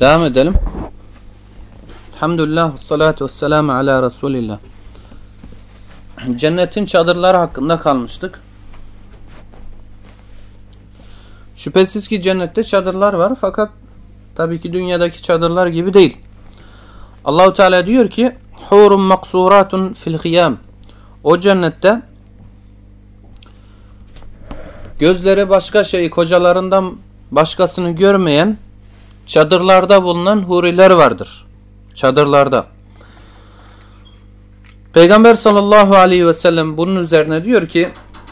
Devam edelim. Elhamdülillah, salatu vesselamu ala Resulillah. Cennetin çadırları hakkında kalmıştık. Şüphesiz ki cennette çadırlar var fakat tabii ki dünyadaki çadırlar gibi değil. Allahu Teala diyor ki: "Hurun maksuratun fil khiyam." O cennette gözleri başka şeyi kocalarından başkasını görmeyen çadırlarda bulunan huriler vardır. Çadırlarda. Peygamber sallallahu aleyhi ve sellem bunun üzerine diyor ki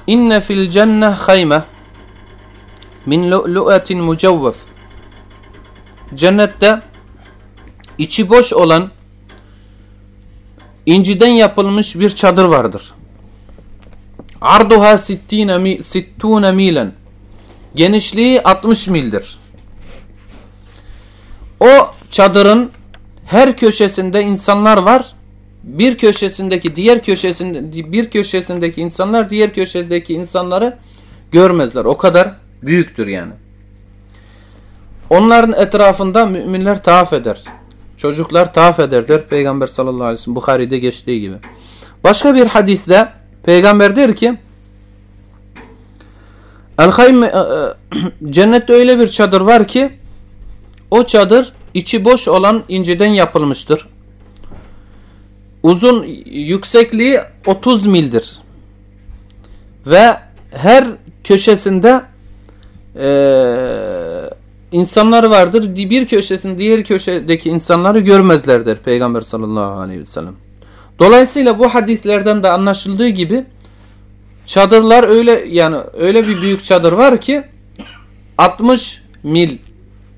inne fil cenne hayme min lu'lu'etin mucevvef Cennette içi boş olan inciden yapılmış bir çadır vardır. Arduha sittune milen Genişliği 60 mildir. O çadırın her köşesinde insanlar var. Bir köşesindeki diğer köşesinde bir köşesindeki insanlar diğer köşedeki insanları görmezler. O kadar büyüktür yani. Onların etrafında müminler tavaf eder. Çocuklar tavaf eder der Peygamber sallallahu aleyhi ve sellem Bukhari'de geçtiği gibi. Başka bir hadiste Peygamber der ki El-Haym e, e, cennette öyle bir çadır var ki o çadır içi boş olan inciden yapılmıştır. Uzun yüksekliği 30 mildir. Ve her köşesinde e, insanlar vardır. Bir köşesinde diğer köşedeki insanları görmezlerdir Peygamber sallallahu aleyhi ve sellem. Dolayısıyla bu hadislerden de anlaşıldığı gibi çadırlar öyle yani öyle bir büyük çadır var ki 60 mil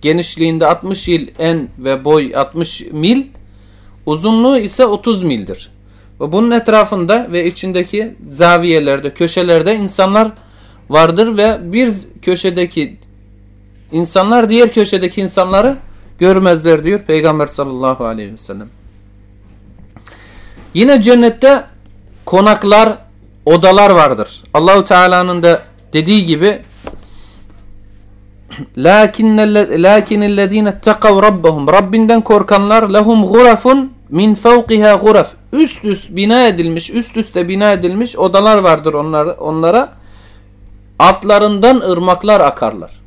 genişliğinde 60 mil en ve boy 60 mil uzunluğu ise 30 mildir. Ve bunun etrafında ve içindeki zaviyelerde, köşelerde insanlar vardır ve bir köşedeki insanlar diğer köşedeki insanları görmezler diyor Peygamber sallallahu aleyhi ve sellem. Yine cennette konaklar, odalar vardır. Allahu Teala'nın da dediği gibi Lakinnellezine tekav rabbahum Rabbinden korkanlar lehum gurafun min fevkiha guraf. Üst üst bina edilmiş, üst üste bina edilmiş odalar vardır onlara. onlara. Altlarından ırmaklar akarlar.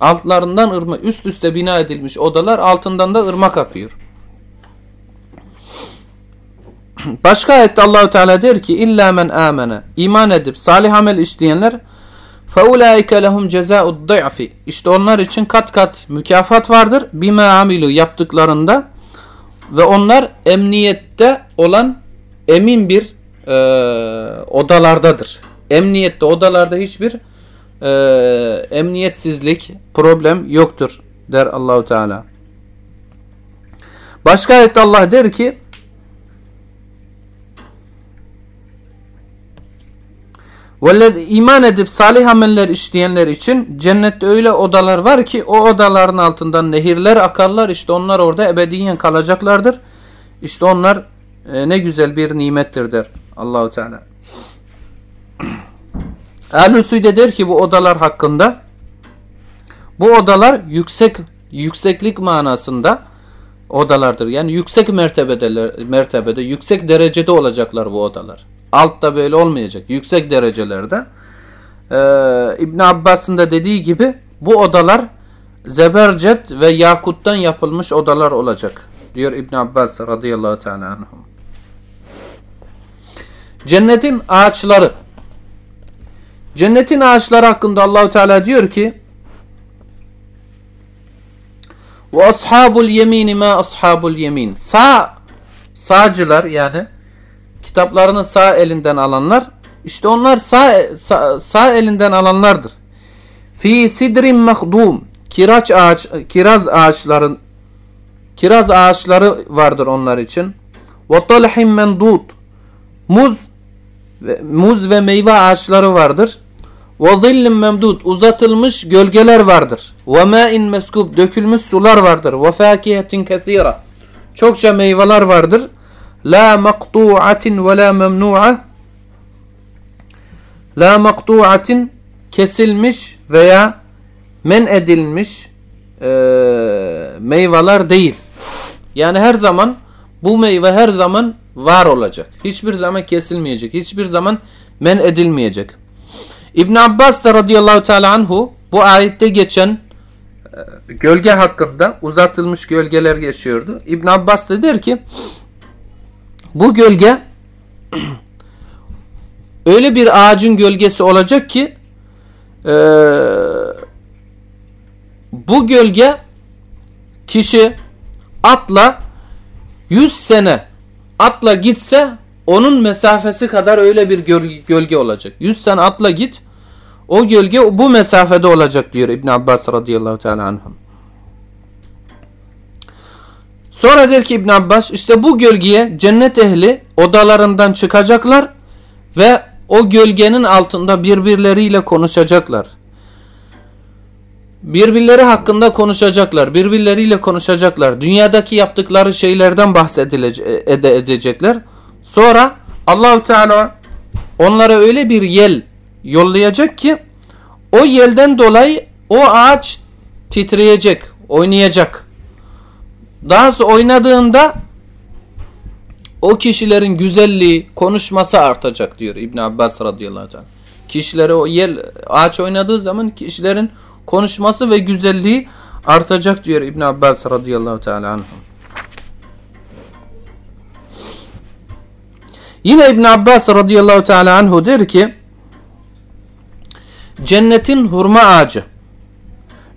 Altlarından ırmak, üst üste bina edilmiş odalar altından da ırmak akıyor. Başka ayette Allahu Teala der ki illa men amene iman edip salih amel işleyenler faulaike lehum cezaud dı'fi. İşte onlar için kat kat mükafat vardır bima amilu yaptıklarında ve onlar emniyette olan emin bir e, odalardadır. Emniyette odalarda hiçbir e, emniyetsizlik problem yoktur der Allahu Teala. Başka ayette Allah der ki Ve iman edip salih ameller işleyenler için cennette öyle odalar var ki o odaların altından nehirler akarlar. İşte onlar orada ebediyen kalacaklardır. İşte onlar e, ne güzel bir nimettir der Allahu Teala. Ehl-i der ki bu odalar hakkında bu odalar yüksek yükseklik manasında odalardır. Yani yüksek mertebede mertebede, yüksek derecede olacaklar bu odalar. Altta böyle olmayacak. Yüksek derecelerde. Ee, İbn Abbas'ın da dediği gibi bu odalar zebercet ve yakuttan yapılmış odalar olacak. Diyor İbn Abbas radıyallahu teala anhum. Cennetin ağaçları. Cennetin ağaçları hakkında Allahu Teala diyor ki: "Ve ashabul yemin ma ashabul yemin." Sağ sağcılar yani kitaplarını sağ elinden alanlar işte onlar sağ, sağ, sağ elinden alanlardır. Fi sidrin mahdum kiraz ağaç kiraz ağaçların kiraz ağaçları vardır onlar için. Ve talhim mendud muz muz ve meyve ağaçları vardır. Ve zillin memdud uzatılmış gölgeler vardır. Ve ma'in meskub dökülmüş sular vardır. Ve fakihetin kesira çokça meyveler vardır la maktu'atin ve la memnu'a la maktu'atin kesilmiş veya men edilmiş e, meyveler değil. Yani her zaman bu meyve her zaman var olacak. Hiçbir zaman kesilmeyecek. Hiçbir zaman men edilmeyecek. İbn Abbas da radıyallahu teala anhu bu ayette geçen e, gölge hakkında uzatılmış gölgeler geçiyordu. İbn Abbas da der ki bu gölge öyle bir ağacın gölgesi olacak ki e, bu gölge kişi atla 100 sene atla gitse onun mesafesi kadar öyle bir gölge olacak. 100 sene atla git o gölge bu mesafede olacak diyor İbn Abbas radıyallahu teala anhum. Sonra der ki İbn Abbas işte bu gölgeye cennet ehli odalarından çıkacaklar ve o gölgenin altında birbirleriyle konuşacaklar. Birbirleri hakkında konuşacaklar. Birbirleriyle konuşacaklar. Dünyadaki yaptıkları şeylerden bahsedecekler. Sonra Allahu Teala onlara öyle bir yel yollayacak ki o yelden dolayı o ağaç titreyecek, oynayacak. Sonra oynadığında o kişilerin güzelliği, konuşması artacak diyor İbn Abbas radıyallahu anh. Kişilere o yel ağaç oynadığı zaman kişilerin konuşması ve güzelliği artacak diyor İbn Abbas radıyallahu teala anh. Yine İbn Abbas radıyallahu teala anhu der ki cennetin hurma ağacı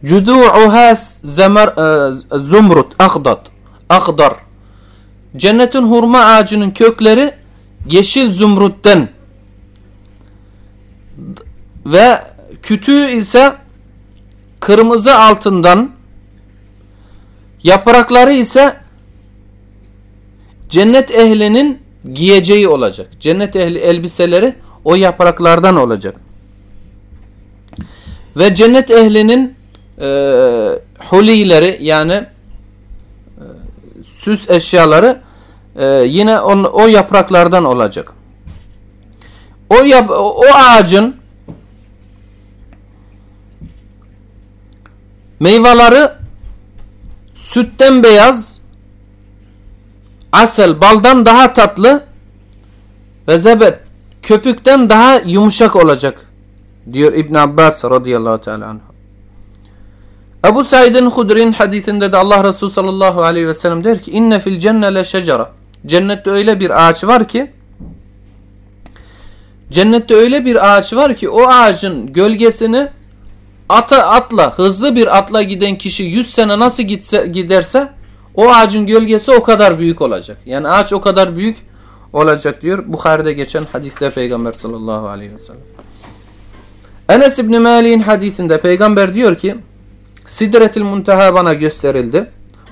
Cudu'uha zemar e, zumrut akdat akdar Cennetin hurma ağacının kökleri yeşil zümrütten ve kütüğü ise kırmızı altından yaprakları ise cennet ehlinin giyeceği olacak. Cennet ehli elbiseleri o yapraklardan olacak. Ve cennet ehlinin e, hulileri yani e, süs eşyaları e, yine on, o yapraklardan olacak. O, yap, o ağacın meyveleri sütten beyaz, asel baldan daha tatlı ve zebet köpükten daha yumuşak olacak diyor İbn Abbas radıyallahu teala anh. Ebu Said'in Hudri'nin hadisinde de Allah Resulü sallallahu aleyhi ve sellem der ki inne fil cenne le şecera Cennette öyle bir ağaç var ki Cennette öyle bir ağaç var ki o ağacın gölgesini ata atla hızlı bir atla giden kişi 100 sene nasıl gitse, giderse o ağacın gölgesi o kadar büyük olacak. Yani ağaç o kadar büyük olacak diyor. Bukhari'de geçen hadiste Peygamber sallallahu aleyhi ve sellem. Enes İbni Malik'in hadisinde Peygamber diyor ki Sidretil Munteha bana gösterildi.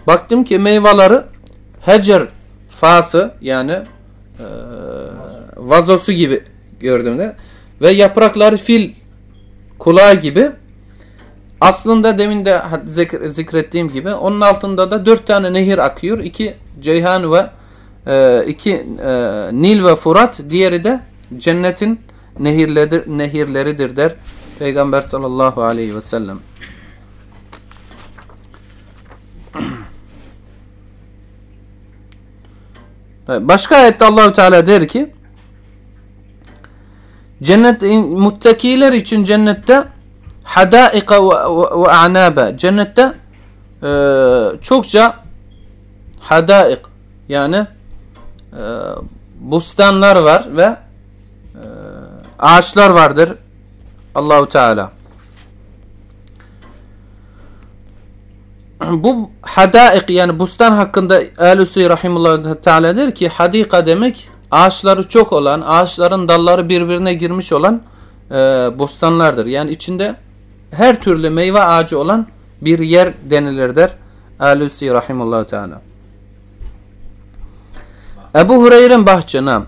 Baktım ki meyveleri hecer fası yani e, vazosu gibi gördüğümde ve yaprakları fil kulağı gibi aslında demin de zikrettiğim gibi onun altında da dört tane nehir akıyor. iki Ceyhan ve e, iki e, Nil ve Furat diğeri de cennetin nehirleridir, nehirleridir der Peygamber sallallahu aleyhi ve sellem. Başka ayette Allahu Teala der ki cennet muttakiler için cennette hadaika ve, ve, a'nabe cennette e, çokça hadaik yani e, bustanlar var ve e, ağaçlar vardır Allahu Teala bu hadaik yani bustan hakkında Ehl-i Rahimullah Teala der ki hadika demek ağaçları çok olan, ağaçların dalları birbirine girmiş olan e, bostanlardır. Yani içinde her türlü meyve ağacı olan bir yer denilir der Ehl-i Rahimullah Teala. Ebu Hureyre'nin bahçına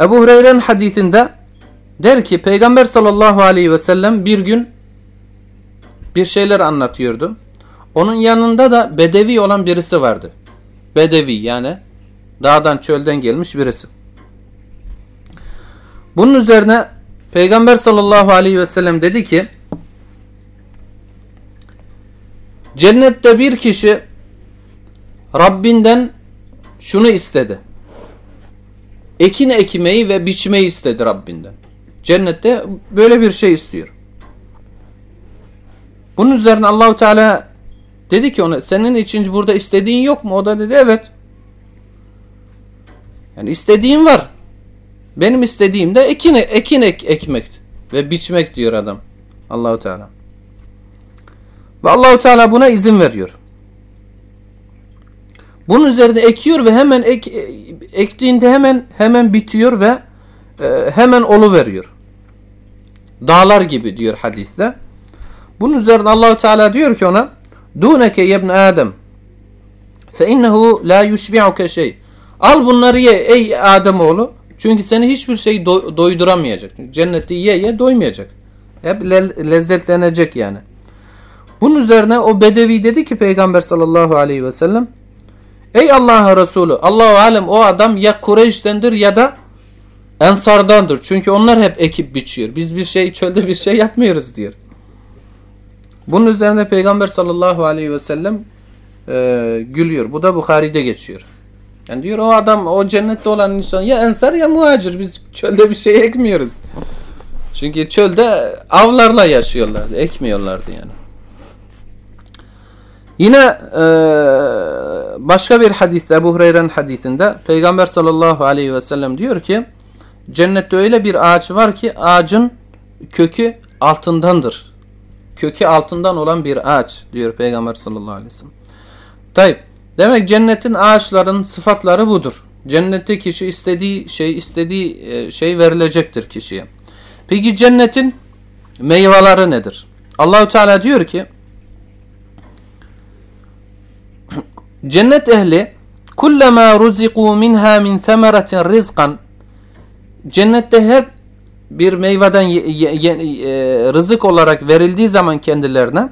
Ebu Hureyre'nin hadisinde der ki Peygamber sallallahu aleyhi ve sellem bir gün bir şeyler anlatıyordu. Onun yanında da bedevi olan birisi vardı. Bedevi yani dağdan çölden gelmiş birisi. Bunun üzerine Peygamber sallallahu aleyhi ve sellem dedi ki Cennette bir kişi Rabbinden şunu istedi. Ekin ekmeyi ve biçmeyi istedi Rabbinden. Cennette böyle bir şey istiyor. Bunun üzerine Allahu Teala dedi ki ona senin için burada istediğin yok mu? O da dedi evet. Yani istediğim var. Benim istediğim de ekin, ekin ek, ekmek ve biçmek diyor adam. Allahu Teala. Ve Allahu Teala buna izin veriyor. Bunun üzerine ekiyor ve hemen ek, ektiğinde hemen hemen bitiyor ve e, hemen olu veriyor. Dağlar gibi diyor hadiste. Bunun üzerine Allahu Teala diyor ki ona: "Duneke yebn Adem fe innehu la yushbi'uke şey." Al bunları ye ey Adem oğlu. Çünkü seni hiçbir şey do doyduramayacak. Cennette ye ye doymayacak. Hep le lezzetlenecek yani. Bunun üzerine o bedevi dedi ki Peygamber sallallahu aleyhi ve sellem Ey Allah'ın Resulü Allahu alem o adam ya Kureyş'tendir ya da Ensardandır. Çünkü onlar hep ekip biçiyor. Biz bir şey çölde bir şey yapmıyoruz diyor. Bunun üzerine Peygamber sallallahu aleyhi ve sellem e, gülüyor. Bu da Bukhari'de geçiyor. Yani diyor o adam o cennette olan insan ya ensar ya muhacir. Biz çölde bir şey ekmiyoruz. Çünkü çölde avlarla yaşıyorlardı. Ekmiyorlardı yani. Yine e, başka bir hadiste Ebu Hureyre'nin hadisinde Peygamber sallallahu aleyhi ve sellem diyor ki cennette öyle bir ağaç var ki ağacın kökü altındandır. Kökü altından olan bir ağaç diyor Peygamber sallallahu aleyhi ve sellem. Tayyip. Demek cennetin ağaçların sıfatları budur. Cennette kişi istediği şey istediği e, şey verilecektir kişiye. Peki cennetin meyveleri nedir? Allahü Teala diyor ki Cennet ehli kullama ruziku minha min semeratin rizqan Cennette her bir meyveden e, rızık olarak verildiği zaman kendilerine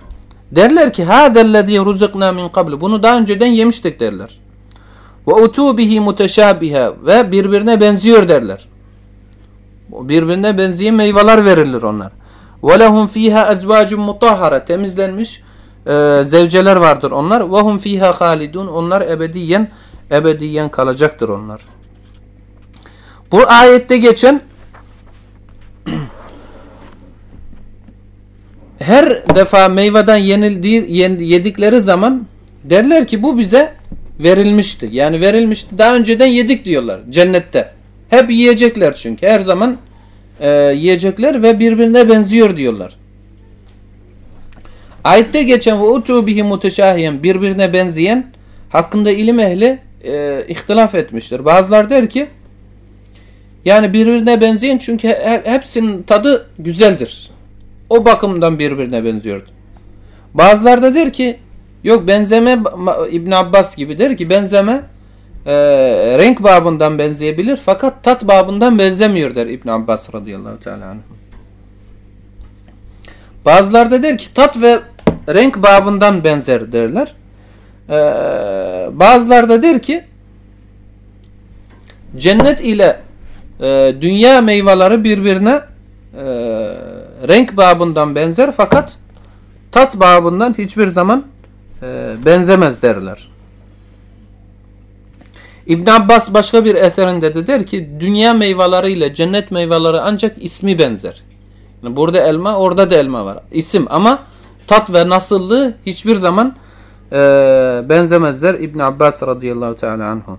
derler ki hâzellezî ruziknâ min qabl bunu daha önceden yemiştik derler. Ve utû bihi muteşâbiha ve birbirine benziyor derler. Birbirine benzeyen meyveler verilir onlar. Ve lehum fîhâ ezvâcun mutahhara temizlenmiş e, zevceler vardır onlar. Ve hum fîhâ halidun onlar ebediyen ebediyen kalacaktır onlar. Bu ayette geçen her defa meyveden yenildiği yedikleri zaman derler ki bu bize verilmişti. Yani verilmişti. Daha önceden yedik diyorlar cennette. Hep yiyecekler çünkü. Her zaman e, yiyecekler ve birbirine benziyor diyorlar. Ayette geçen ve utu bihi muteşahiyen birbirine benzeyen hakkında ilim ehli e, ihtilaf etmiştir. Bazılar der ki yani birbirine benzeyen çünkü hepsinin tadı güzeldir. O bakımdan birbirine benziyordu. Bazılar da der ki yok benzeme İbn Abbas gibi der ki benzeme e, renk babından benzeyebilir fakat tat babından benzemiyor der İbn Abbas radıyallahu teala anh. Bazılar da der ki tat ve renk babından benzer derler. Ee, bazılar da der ki cennet ile e, dünya meyveleri birbirine e, renk babından benzer fakat tat babından hiçbir zaman e, benzemez derler. İbn Abbas başka bir eserinde de der ki dünya meyveleri ile cennet meyveleri ancak ismi benzer. Yani burada elma orada da elma var. İsim ama tat ve nasıllığı hiçbir zaman e, benzemezler. İbn Abbas radıyallahu teala anhu.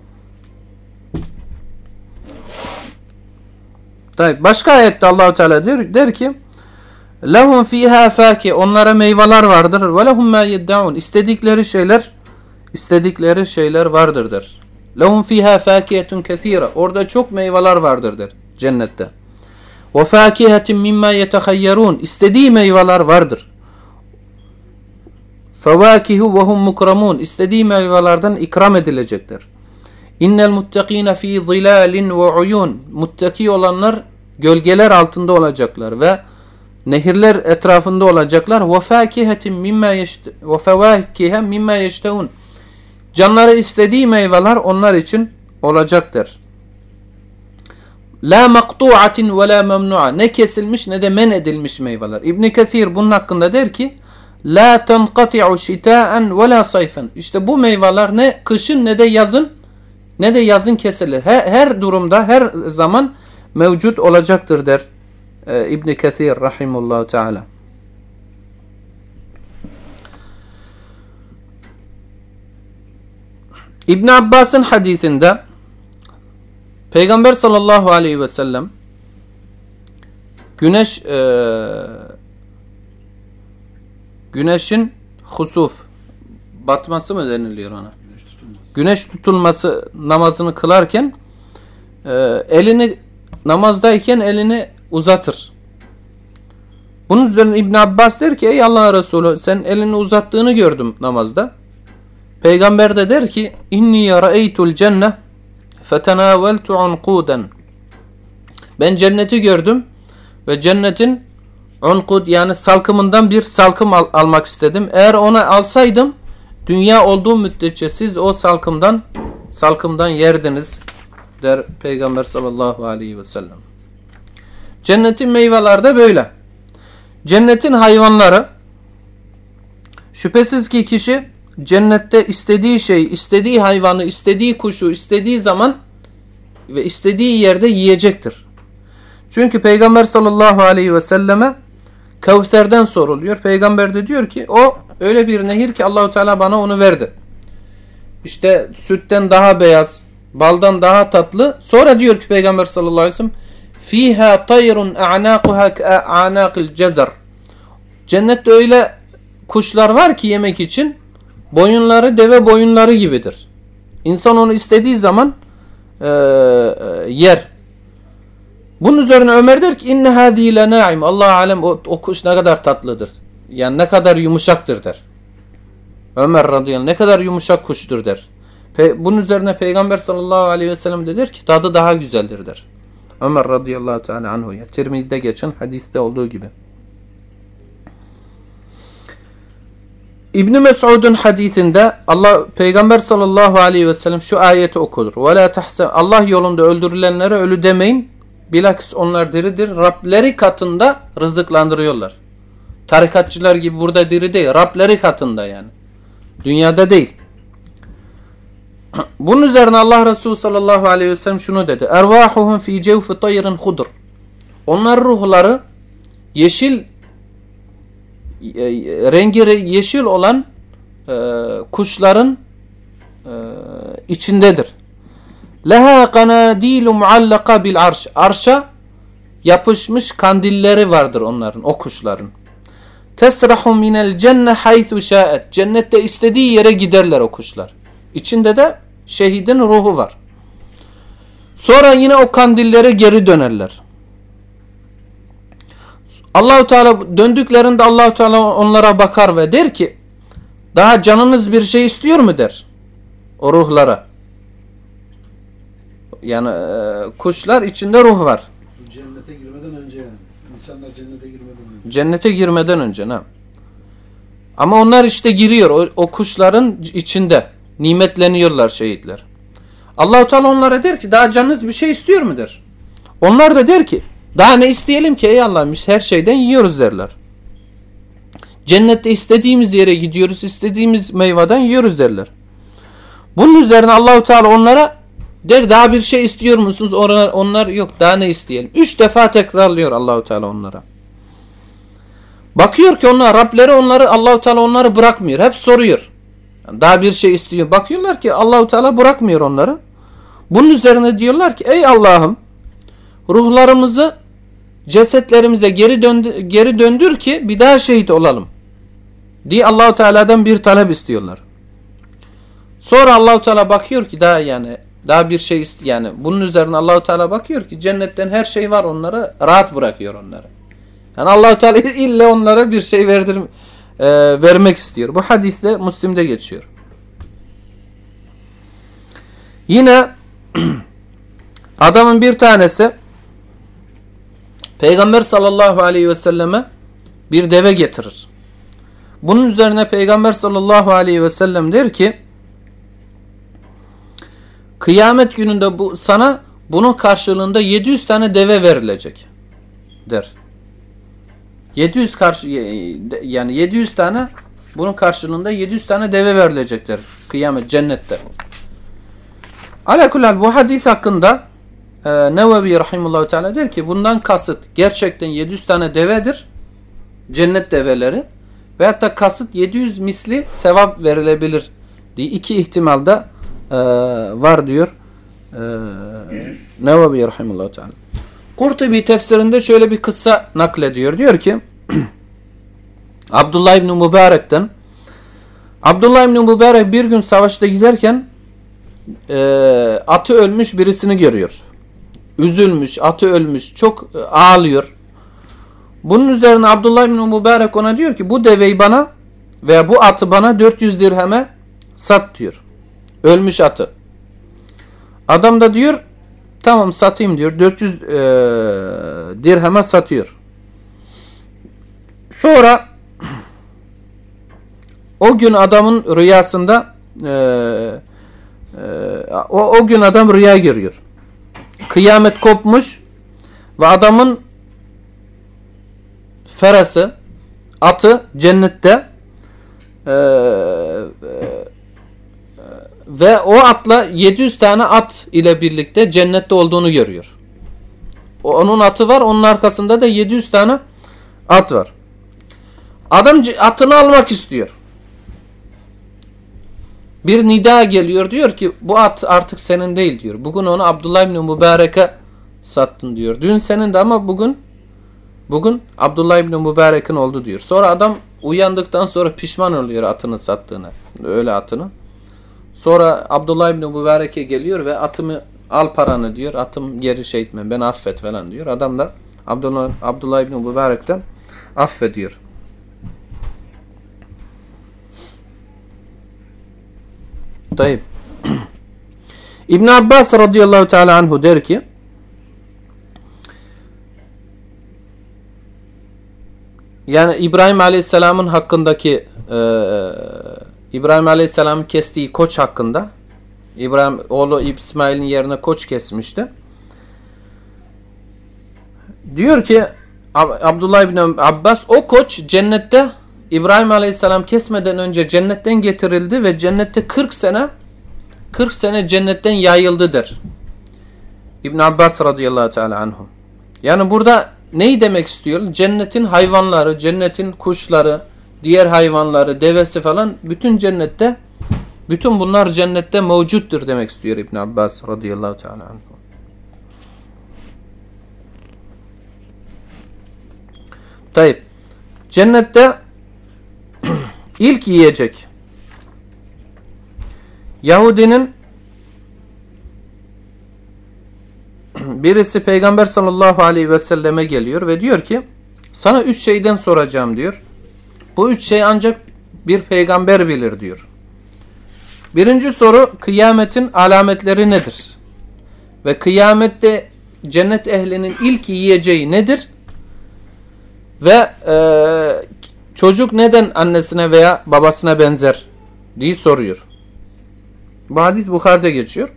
Başka ayette Allahu Teala der, der ki Lehum fiha faki onlara meyveler vardır ve lehum ma yeddaun istedikleri şeyler istedikleri şeyler vardır der. Lehum fiha fakiyetun kesira orada çok meyveler vardır der cennette. Ve fakihetin mimma yetehayyerun istediği meyveler vardır. Fevakihu ve hum mukramun istediği meyvelerden ikram edilecektir. İnnel muttakine fi zilalin ve uyun muttaki olanlar gölgeler altında olacaklar ve nehirler etrafında olacaklar. Ve fakihetin mimma ve fevakihe mimma yeşteun. Canları istediği meyveler onlar için olacaktır. La maktu'atin ve la memnu'a. Ne kesilmiş ne de men edilmiş meyveler. İbn Kesir bunun hakkında der ki la tenqati'u şita'en ve la sayfen. İşte bu meyveler ne kışın ne de yazın ne de yazın kesilir. Her, her durumda her zaman mevcut olacaktır der e, İbn Kesir rahimullahu teala. İbn Abbas'ın hadisinde Peygamber sallallahu aleyhi ve sellem güneş e, güneşin husuf batması mı deniliyor ona? Güneş tutulması namazını kılarken e, elini namazdayken elini uzatır. Bunun üzerine İbn Abbas der ki ey Allah Resulü sen elini uzattığını gördüm namazda. Peygamber de der ki inni ra'eytul cenne fetenaveltu unquden. Ben cenneti gördüm ve cennetin unkud yani salkımından bir salkım al- almak istedim. Eğer onu alsaydım dünya olduğu müddetçe siz o salkımdan salkımdan yerdiniz der Peygamber sallallahu aleyhi ve sellem. Cennetin meyveleri de böyle. Cennetin hayvanları şüphesiz ki kişi cennette istediği şey, istediği hayvanı, istediği kuşu, istediği zaman ve istediği yerde yiyecektir. Çünkü Peygamber sallallahu aleyhi ve selleme Kevser'den soruluyor. Peygamber de diyor ki o öyle bir nehir ki Allahu Teala bana onu verdi. İşte sütten daha beyaz, baldan daha tatlı. Sonra diyor ki Peygamber sallallahu aleyhi ve sellem fiha tayrun a'naquha ka'anaqil cezer. Cennette öyle kuşlar var ki yemek için boyunları deve boyunları gibidir. İnsan onu istediği zaman e, yer. Bunun üzerine Ömer der ki inne hadi le na'im. Allah alem o, o kuş ne kadar tatlıdır. Yani ne kadar yumuşaktır der. Ömer radıyallahu ne kadar yumuşak kuştur der. Pe bunun üzerine Peygamber sallallahu aleyhi ve sellem de der ki tadı daha güzeldir der. Ömer radıyallahu teala anhu ya. Tirmizi'de geçen hadiste olduğu gibi. İbn Mesud'un hadisinde Allah Peygamber sallallahu aleyhi ve sellem şu ayeti okudur. Ve Allah yolunda öldürülenlere ölü demeyin. Bilakis onlar diridir. Rableri katında rızıklandırıyorlar. Tarikatçılar gibi burada diri değil. Rableri katında yani. Dünyada değil. Bunun üzerine Allah Resulü sallallahu aleyhi ve sellem şunu dedi. Ervahuhum fi cevfi tayrin hudur. Onlar ruhları yeşil e, rengi re- yeşil olan e, kuşların e, içindedir. Leha kanadilu muallaka bil arş. Arşa yapışmış kandilleri vardır onların, o kuşların. Tesrahu minel cenne haythu şaet. Cennette istediği yere giderler o kuşlar. İçinde de şehidin ruhu var. Sonra yine o kandillere geri dönerler. Allahu Teala döndüklerinde Allahu Teala onlara bakar ve der ki daha canınız bir şey istiyor mu der o ruhlara. Yani e, kuşlar içinde ruh var. Cennete girmeden önce yani. İnsanlar cennete girmeden önce. Cennete girmeden önce ne? Ama onlar işte giriyor o, o kuşların içinde. Nimetleniyorlar şehitler. Allahu Teala onlara der ki daha canınız bir şey istiyor mu der. Onlar da der ki daha ne isteyelim ki ey Allah'ım biz her şeyden yiyoruz derler. Cennette istediğimiz yere gidiyoruz, istediğimiz meyveden yiyoruz derler. Bunun üzerine Allahu Teala onlara der daha bir şey istiyor musunuz? Onlar, onlar yok daha ne isteyelim. Üç defa tekrarlıyor Allahu Teala onlara. Bakıyor ki onlar Rableri onları Allahu Teala onları bırakmıyor. Hep soruyor. Daha bir şey istiyor. Bakıyorlar ki Allahu Teala bırakmıyor onları. Bunun üzerine diyorlar ki ey Allah'ım ruhlarımızı cesetlerimize geri döndü, geri döndür ki bir daha şehit olalım. diye Allahu Teala'dan bir talep istiyorlar. Sonra Allahu Teala bakıyor ki daha yani daha bir şey ist yani bunun üzerine Allahu Teala bakıyor ki cennetten her şey var onlara rahat bırakıyor onları. Yani Allahu Teala illa onlara bir şey verdir e, vermek istiyor. Bu hadiste Müslim'de geçiyor. Yine adamın bir tanesi Peygamber sallallahu aleyhi ve selleme bir deve getirir. Bunun üzerine Peygamber sallallahu aleyhi ve sellem der ki Kıyamet gününde bu sana bunun karşılığında 700 tane deve verilecek der. 700 karşı yani 700 tane bunun karşılığında 700 tane deve verilecekler kıyamet cennette. Alakulal bu hadis hakkında e, Nevevi Rahimullahu Teala der ki bundan kasıt gerçekten 700 tane devedir. Cennet develeri. Veyahut da kasıt 700 misli sevap verilebilir diye iki ihtimalda e, var diyor e, Nevevi Rahimullahu Teala. Kurtubi tefsirinde şöyle bir kıssa naklediyor. Diyor ki Abdullah İbni Mübarek'ten Abdullah İbni Mübarek bir gün savaşta giderken e, atı ölmüş birisini görüyor. Üzülmüş, atı ölmüş, çok e, ağlıyor. Bunun üzerine Abdullah İbni Mübarek ona diyor ki bu deveyi bana veya bu atı bana 400 dirheme sat diyor. Ölmüş atı. Adam da diyor tamam satayım diyor. 400 e, dirheme satıyor. Sonra o gün adamın rüyasında e, e, o, o gün adam rüya görüyor. Kıyamet kopmuş ve adamın ferası atı cennette e, e, ve o atla 700 tane at ile birlikte cennette olduğunu görüyor. Onun atı var onun arkasında da 700 tane at var. Adam atını almak istiyor. Bir nida geliyor diyor ki bu at artık senin değil diyor. Bugün onu Abdullah İbni Mübarek'e sattın diyor. Dün senin de ama bugün bugün Abdullah İbni Mübarek'in oldu diyor. Sonra adam uyandıktan sonra pişman oluyor atını sattığını. Öyle atını. Sonra Abdullah İbni Mübarek'e geliyor ve atımı al paranı diyor. Atım geri şey etme ben affet falan diyor. Adam da Abdullah, Abdullah İbni Mübarek'ten affediyor. Tayyip. İbn Abbas radıyallahu teala anhu der ki yani İbrahim aleyhisselamın hakkındaki e, İbrahim aleyhisselamın kestiği koç hakkında İbrahim oğlu İsmail'in yerine koç kesmişti. Diyor ki Abdullah ibn Abbas o koç cennette İbrahim Aleyhisselam kesmeden önce cennetten getirildi ve cennette 40 sene 40 sene cennetten yayıldı der. İbn Abbas radıyallahu teala anhum. Yani burada neyi demek istiyor? Cennetin hayvanları, cennetin kuşları, diğer hayvanları, devesi falan bütün cennette bütün bunlar cennette mevcuttur demek istiyor İbn Abbas radıyallahu teala anhum. Tayyip. Cennette İlk yiyecek. Yahudinin birisi Peygamber sallallahu aleyhi ve selleme geliyor ve diyor ki sana üç şeyden soracağım diyor. Bu üç şey ancak bir peygamber bilir diyor. Birinci soru kıyametin alametleri nedir? Ve kıyamette cennet ehlinin ilk yiyeceği nedir? Ve e, Çocuk neden annesine veya babasına benzer diye soruyor. Bu hadis Bukhari'de geçiyor.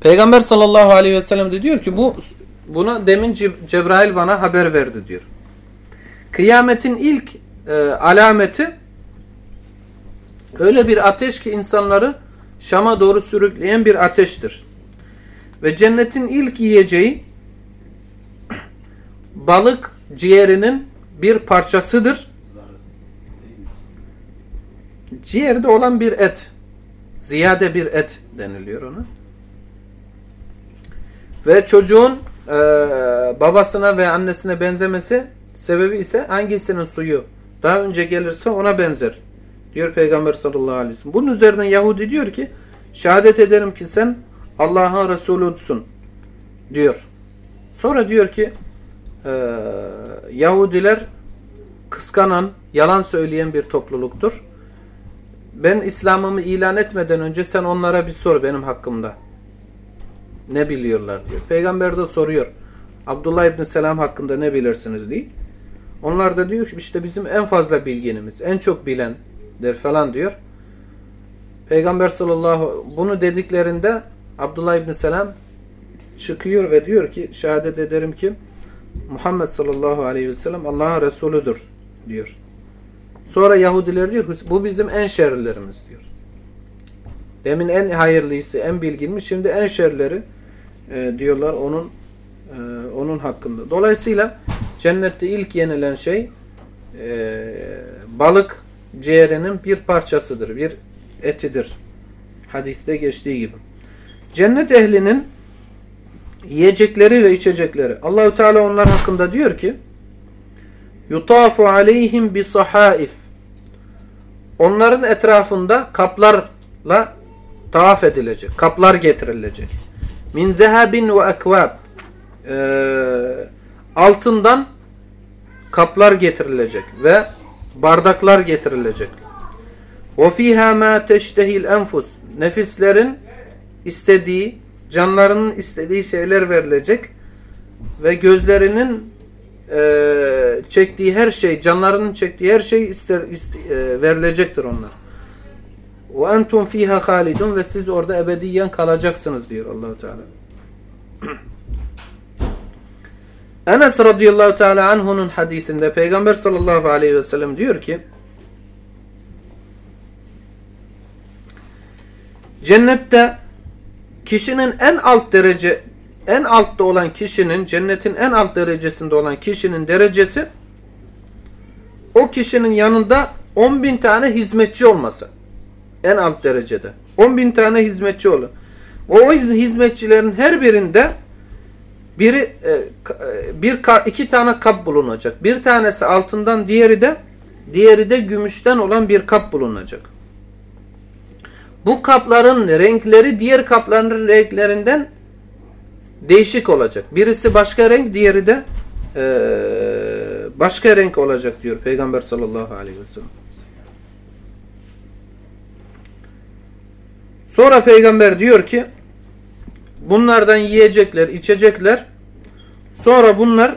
Peygamber sallallahu aleyhi ve sellem de diyor ki bu buna demin Cebrail bana haber verdi diyor. Kıyametin ilk e, alameti öyle bir ateş ki insanları Şam'a doğru sürükleyen bir ateştir. Ve cennetin ilk yiyeceği balık ciğerinin bir parçasıdır. Ciğerde olan bir et. Ziyade bir et deniliyor ona. Ve çocuğun e, babasına ve annesine benzemesi sebebi ise hangisinin suyu daha önce gelirse ona benzer. Diyor Peygamber sallallahu aleyhi ve sellem. Bunun üzerinden Yahudi diyor ki şehadet ederim ki sen Allah'ın Resulüsün diyor. Sonra diyor ki e, Yahudiler kıskanan, yalan söyleyen bir topluluktur. Ben İslam'ımı ilan etmeden önce sen onlara bir sor benim hakkımda. Ne biliyorlar diyor. Peygamber de soruyor. Abdullah İbni Selam hakkında ne bilirsiniz diye. Onlar da diyor ki işte bizim en fazla bilginimiz, en çok bilendir falan diyor. Peygamber sallallahu bunu dediklerinde Abdullah İbni Selam çıkıyor ve diyor ki şehadet ederim ki Muhammed sallallahu aleyhi ve sellem Allah'ın Resulüdür diyor. Sonra Yahudiler diyor bu bizim en şerlilerimiz diyor. Demin en hayırlısı, en bilginmiş, şimdi en şerleri e, diyorlar onun e, onun hakkında. Dolayısıyla cennette ilk yenilen şey e, balık ciğerinin bir parçasıdır, bir etidir. Hadiste geçtiği gibi. Cennet ehlinin yiyecekleri ve içecekleri. Allahu Teala onlar hakkında diyor ki: "Yutafu aleyhim bi sahaif." Onların etrafında kaplarla tavaf edilecek. Kaplar getirilecek. Min zehabin ve ekvab. Ee, altından kaplar getirilecek ve bardaklar getirilecek. Fiha ma teştehil enfus. Nefislerin istediği, canlarının istediği şeyler verilecek ve gözlerinin e, çektiği her şey, canlarının çektiği her şey ister, ister e, verilecektir onlar. Entum fiha halidun ve siz orada ebediyen kalacaksınız diyor Allahu Teala. Enes radıyallahu teala anhu'nun hadisinde Peygamber sallallahu aleyhi ve sellem diyor ki Cennette kişinin en alt derece en altta olan kişinin cennetin en alt derecesinde olan kişinin derecesi o kişinin yanında 10 bin tane hizmetçi olması. En alt derecede. 10 bin tane hizmetçi olur. O hizmetçilerin her birinde biri e, e, bir iki tane kap bulunacak. Bir tanesi altından, diğeri de diğeri de gümüşten olan bir kap bulunacak. Bu kapların renkleri diğer kapların renklerinden değişik olacak. Birisi başka renk, diğeri de e, başka renk olacak diyor Peygamber sallallahu aleyhi ve sellem. Sonra peygamber diyor ki bunlardan yiyecekler, içecekler sonra bunlar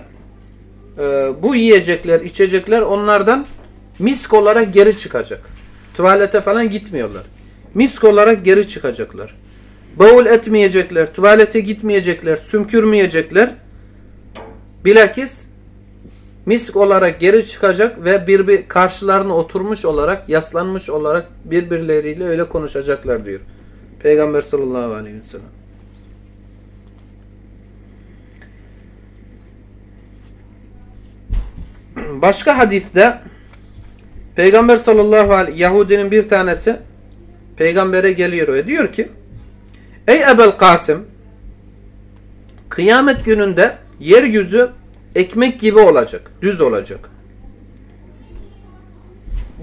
e, bu yiyecekler, içecekler onlardan misk olarak geri çıkacak. Tuvalete falan gitmiyorlar. Misk olarak geri çıkacaklar. Bavul etmeyecekler, tuvalete gitmeyecekler, sümkürmeyecekler. Bilakis misk olarak geri çıkacak ve bir, bir karşılarına oturmuş olarak, yaslanmış olarak birbirleriyle öyle konuşacaklar diyor. Peygamber sallallahu aleyhi ve sellem. Başka hadiste Peygamber sallallahu aleyhi Yahudinin bir tanesi peygambere geliyor ve diyor ki Ey Ebel Kasım kıyamet gününde yeryüzü ekmek gibi olacak, düz olacak.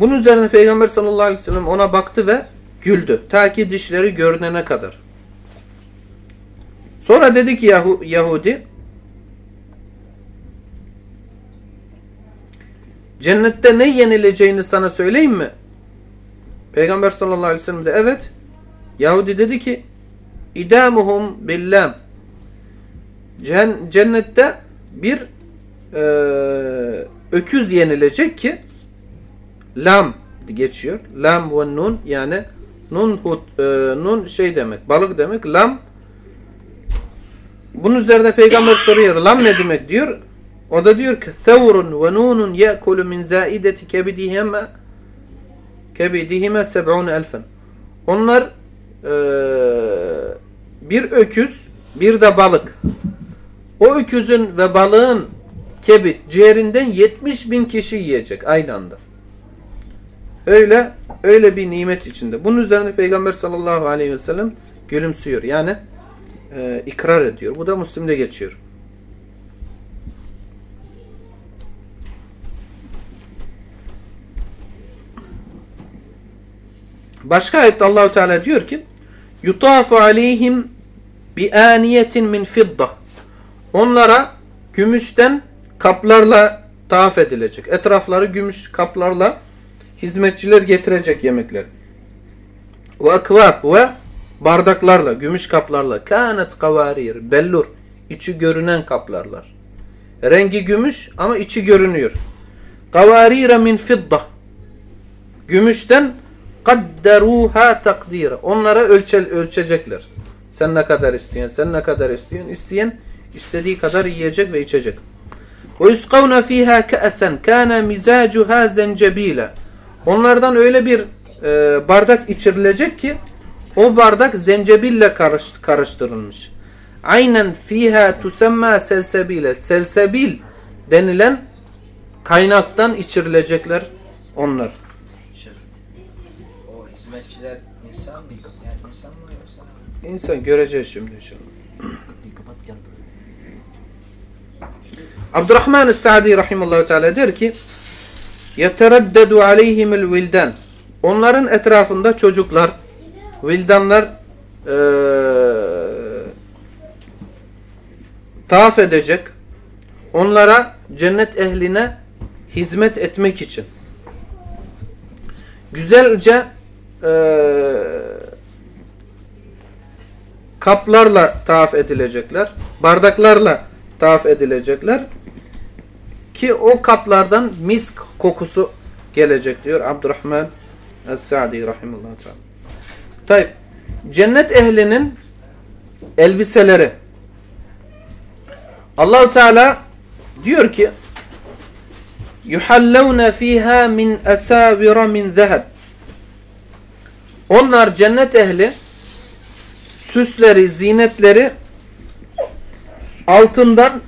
Bunun üzerine Peygamber sallallahu aleyhi ve sellem ona baktı ve güldü. Ta ki dişleri görünene kadar. Sonra dedi ki Yahu, Yahudi Cennette ne yenileceğini sana söyleyeyim mi? Peygamber sallallahu aleyhi ve sellem de evet. Yahudi dedi ki İdamuhum billam Cennette bir e, öküz yenilecek ki lam geçiyor. Lam ve nun yani Nun, hut, e, nun şey demek, balık demek. Lam bunun üzerine peygamber soruyor. Lam ne demek diyor. O da diyor ki Sevrun ve nunun ye'kulu min zaideti kebidihime kebidihime seb'un elfen. Onlar e, bir öküz bir de balık. O öküzün ve balığın kebit ciğerinden 70 bin kişi yiyecek aynı anda. Öyle öyle bir nimet içinde. Bunun üzerine Peygamber sallallahu aleyhi ve sellem gülümsüyor. Yani e, ikrar ediyor. Bu da Müslim'de geçiyor. Başka ayette Allahu Teala diyor ki: "Yutafu aleyhim bi aniyetin min fidda." Onlara gümüşten kaplarla tavaf edilecek. Etrafları gümüş kaplarla hizmetçiler getirecek yemekler. Ve ekvab ve bardaklarla, gümüş kaplarla. Kânet kavarir, bellur. içi görünen kaplarlar. Rengi gümüş ama içi görünüyor. Kavarire min fidda. Gümüşten kadderuha takdira. Onlara ölçel ölçecekler. Sen ne kadar istiyorsun? Sen ne kadar istiyorsun? İsteyen istediği kadar yiyecek ve içecek. Ve yusqavna fiha ka'sen kana mizacuha zencebila. Onlardan öyle bir e, bardak içirilecek ki o bardak zencebille karış, karıştırılmış. Aynen fiha tusemma selsebile. Selsebil denilen kaynaktan içirilecekler onlar. İnsan göreceğiz şimdi inşallah. Abdurrahman Es-Sa'di rahimehullah teala der ki: "Yetereddedu aleyhimul vildan." Onların etrafında çocuklar, vildanlar eee tavaf edecek. Onlara cennet ehline hizmet etmek için. Güzelce eee kaplarla tavaf edilecekler. Bardaklarla tavaf edilecekler. Ki o kaplardan misk kokusu gelecek diyor Abdurrahman Es-Sa'di rahimullah teala. Cennet ehlinin elbiseleri. Allahu Teala diyor ki yuhallawna fiha min asawira min zahab. Onlar cennet ehli süsleri, zinetleri altından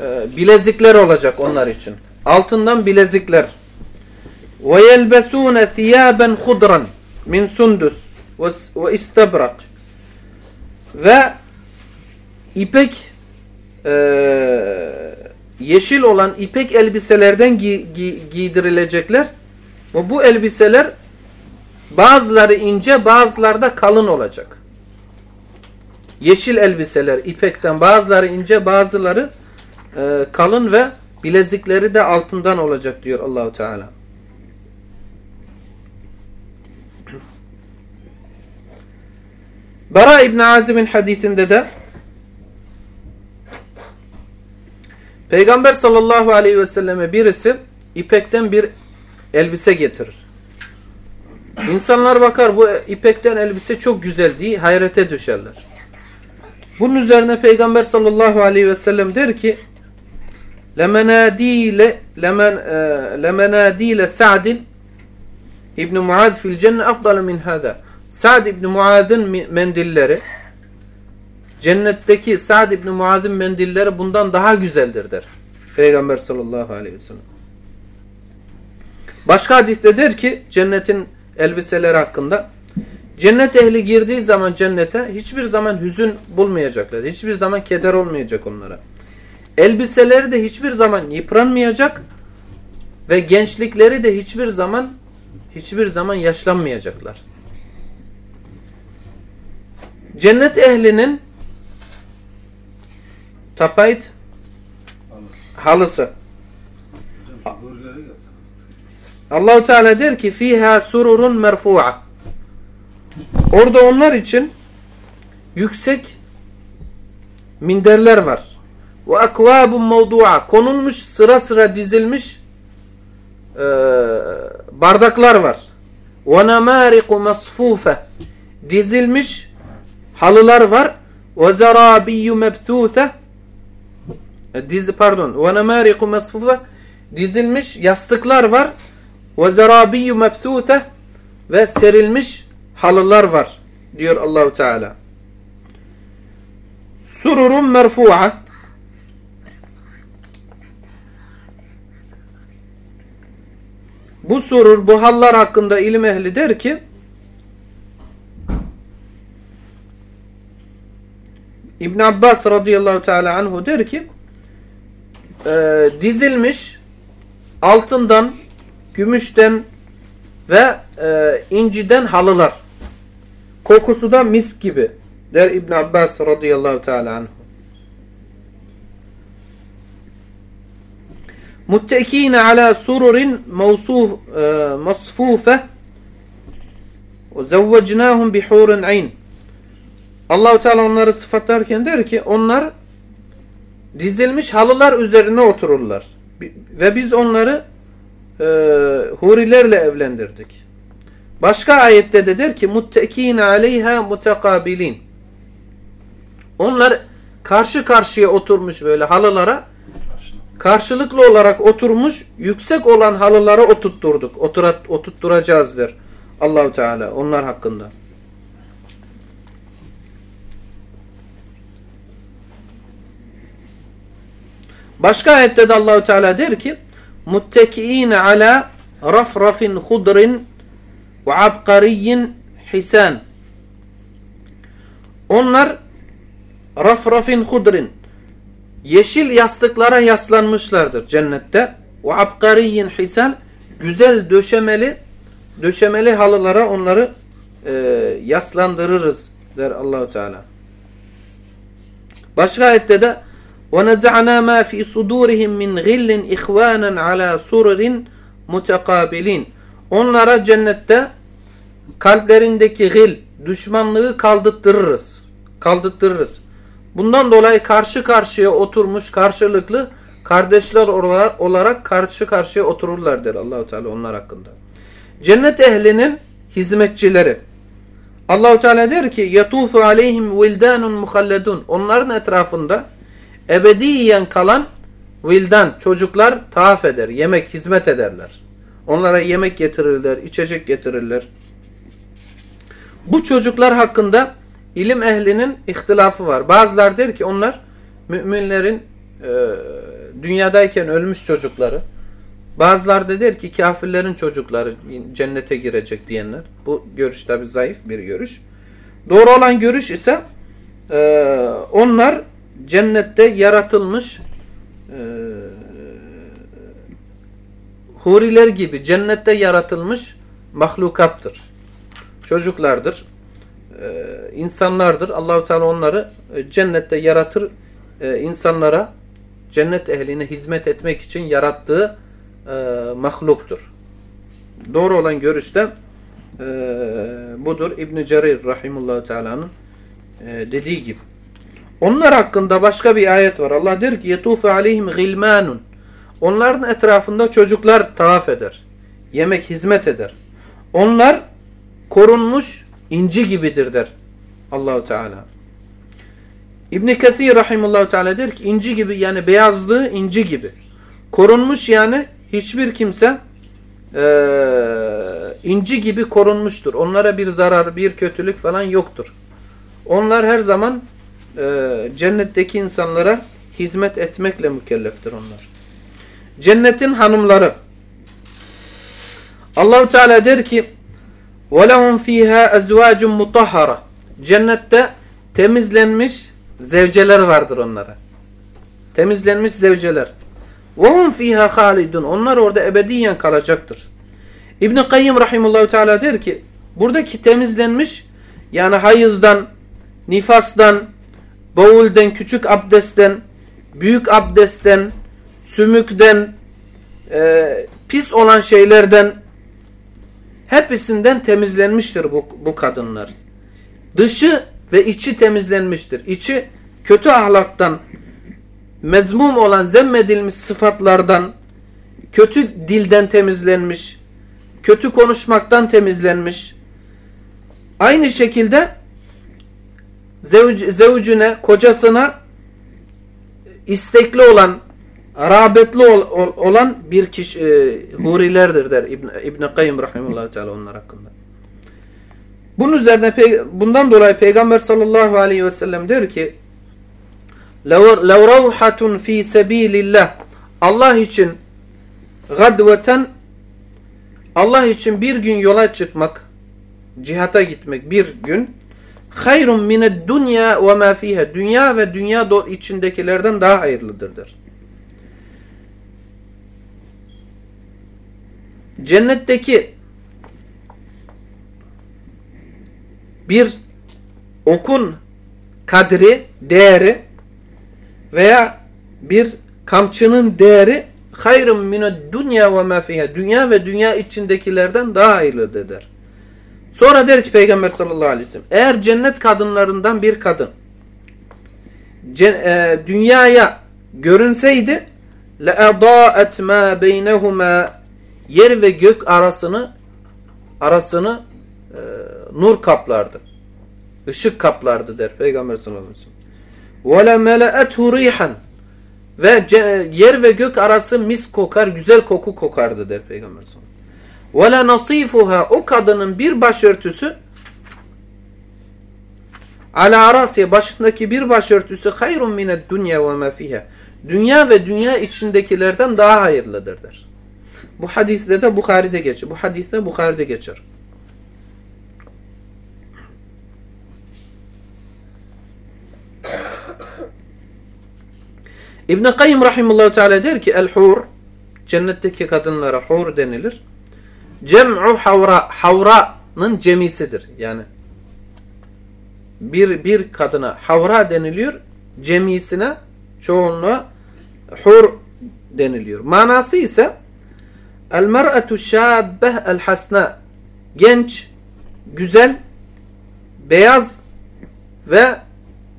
e, bilezikler olacak onlar için. Altından bilezikler. Ve yelbesune thiyaben hudran min sundus ve istabrak. Ve ipek e, yeşil olan ipek elbiselerden gi, gi, giydirilecekler. Ve bu elbiseler bazıları ince bazıları da kalın olacak. Yeşil elbiseler ipekten bazıları ince bazıları e, kalın ve bilezikleri de altından olacak diyor Allahu Teala. Bara İbn Azim'in hadisinde de Peygamber sallallahu aleyhi ve selleme birisi ipekten bir elbise getirir. İnsanlar bakar bu ipekten elbise çok güzel diye hayrete düşerler. Bunun üzerine Peygamber sallallahu aleyhi ve sellem der ki lemenadile lemen lemenadile Sa'd İbn Muaz fil cennet afdalu min hada. Sa'd İbn Muaz'ın mendilleri cennetteki Sa'd İbn Muaz'ın mendilleri bundan daha güzeldir der. Peygamber sallallahu aleyhi ve sellem. Başka hadiste der ki cennetin elbiseleri hakkında cennet ehli girdiği zaman cennete hiçbir zaman hüzün bulmayacaklar. Hiçbir zaman keder olmayacak onlara. Elbiseleri de hiçbir zaman yıpranmayacak ve gençlikleri de hiçbir zaman hiçbir zaman yaşlanmayacaklar. Cennet ehlinin tapayt halısı. Allahu Teala der ki fiha sururun merfu'a. Orada onlar için yüksek minderler var. Ve akvabun mevdu'a. Konulmuş sıra sıra dizilmiş e, bardaklar var. Ve nemariku masfufe. Dizilmiş halılar var. Ve zarabiyyü mebthûthe. Dizi pardon. Ve nemariku masfufe. Dizilmiş yastıklar var. Ve zarabiyyü mebthûthe. Ve serilmiş halılar var. Diyor Allahu Teala. Sururun merfu'a. Bu surur, bu hallar hakkında ilim ehli der ki İbn Abbas radıyallahu teala anhu der ki e, dizilmiş altından, gümüşten ve e, inciden halılar. Kokusu da mis gibi der İbn Abbas radıyallahu teala anhu. Muttekine ala sururin mevsuf e, masfufe ve zevvecnahum bihurin ayn. Allahu Teala onları sıfatlarken der ki onlar dizilmiş halılar üzerine otururlar. Ve biz onları e, hurilerle evlendirdik. Başka ayette de der ki muttekine aleyha mutekabilin. Onlar karşı karşıya oturmuş böyle halılara karşılıklı olarak oturmuş yüksek olan halılara oturtturduk. Oturat, oturtturacağız der Allahu Teala onlar hakkında. Başka ayette de Allahu Teala der ki ala rafrafin hudrin ve abqariyyin hisan Onlar rafrafin hudrin yeşil yastıklara yaslanmışlardır cennette. Ve abqariyyin hisan güzel döşemeli döşemeli halılara onları e, yaslandırırız der Allahu Teala. Başka ayette de وَنَزَعْنَا مَا فِي صُدُورِهِمْ مِنْ غِلٍّ اِخْوَانًا عَلَى سُرُرٍ مُتَقَابِلِينَ Onlara cennette kalplerindeki gil, düşmanlığı kaldırtırırız. Kaldırtırırız. Bundan dolayı karşı karşıya oturmuş karşılıklı kardeşler olarak karşı karşıya otururlar der Allahu Teala onlar hakkında. Cennet ehlinin hizmetçileri. Allahu Teala der ki: "Yatufu aleyhim vildanun muhalledun." Onların etrafında ebediyen kalan vildan çocuklar tavaf eder, yemek hizmet ederler. Onlara yemek getirirler, içecek getirirler. Bu çocuklar hakkında ilim ehlinin ihtilafı var. Bazılar der ki onlar müminlerin e, dünyadayken ölmüş çocukları. Bazılar da der ki kafirlerin çocukları cennete girecek diyenler. Bu görüş tabi zayıf bir görüş. Doğru olan görüş ise e, onlar cennette yaratılmış e, huriler gibi cennette yaratılmış mahlukattır. Çocuklardır. E, insanlardır. Allahu Teala onları e, cennette yaratır e, insanlara cennet ehline hizmet etmek için yarattığı e, mahluktur. Doğru olan görüşte e, budur. İbn Cerir rahimullahu teala'nın e, dediği gibi. Onlar hakkında başka bir ayet var. Allah der ki yetufu aleyhim gilmanun. Onların etrafında çocuklar tavaf eder. Yemek hizmet eder. Onlar korunmuş inci gibidir der Allahu Teala. İbn Kesir rahimullahu teala der ki inci gibi yani beyazlığı inci gibi. Korunmuş yani hiçbir kimse e, inci gibi korunmuştur. Onlara bir zarar, bir kötülük falan yoktur. Onlar her zaman e, cennetteki insanlara hizmet etmekle mükelleftir onlar. Cennetin hanımları. Allahu Teala der ki: "Ve lehum fiha azvacun. Cennette temizlenmiş zevceler vardır onlara. Temizlenmiş zevceler. "Ve hum fiha. Onlar orada ebediyen kalacaktır. İbn Kayyim rahimehullah Teala der ki: "Buradaki temizlenmiş yani hayızdan, nifastan, bavulden, küçük abdestten, büyük abdestten, sümükten, e, pis olan şeylerden hepsinden temizlenmiştir bu, bu kadınlar. Dışı ve içi temizlenmiştir. İçi kötü ahlaktan, mezmum olan zemmedilmiş sıfatlardan, kötü dilden temizlenmiş, kötü konuşmaktan temizlenmiş. Aynı şekilde zevc, zevcüne, kocasına istekli olan, rağbetli ol, olan bir kişi e, hurilerdir der İbn İbn Kayyim rahimehullah teala onlar hakkında. Bunun üzerine bundan dolayı Peygamber sallallahu aleyhi ve sellem diyor ki: "Lev ravhatun fi sabilillah." Allah için gadveten Allah için bir gün yola çıkmak, cihata gitmek bir gün hayrun mined dünya ve ma fiha. Dünya ve dünya içindekilerden daha hayırlıdır der. Cennetteki bir okun kadri, değeri veya bir kamçının değeri hayrun mined dünya ve ma fiha. Dünya ve dünya içindekilerden daha hayırlıdır der. Sonra der ki Peygamber sallallahu aleyhi ve sellem eğer cennet kadınlarından bir kadın e, dünyaya görünseydi لَاَضَاءَتْ مَا بَيْنَهُمَا yer ve gök arasını arasını e, nur kaplardı. Işık kaplardı der Peygamber sallallahu aleyhi ve sellem. وَلَمَلَأَتْهُ رِيحًا ve ce- yer ve gök arası mis kokar, güzel koku kokardı der Peygamber sallallahu aleyhi ve sellem. Ve la nasifuha o kadının bir başörtüsü ala arasiye başındaki bir başörtüsü hayrun mined dünya ve mefiha. Dünya ve dünya içindekilerden daha hayırlıdır der. Bu hadiste de Bukhari'de geçer. Bu hadiste Bukhari'de geçer. İbn-i Kayyum Rahimullahu Teala der ki El-Hur, cennetteki kadınlara hur denilir. Cem'u havra havra'nın cemisidir. Yani bir bir kadına havra deniliyor. Cemisine çoğunluğa hur deniliyor. Manası ise el mer'atu şabbeh el hasna genç, güzel, beyaz ve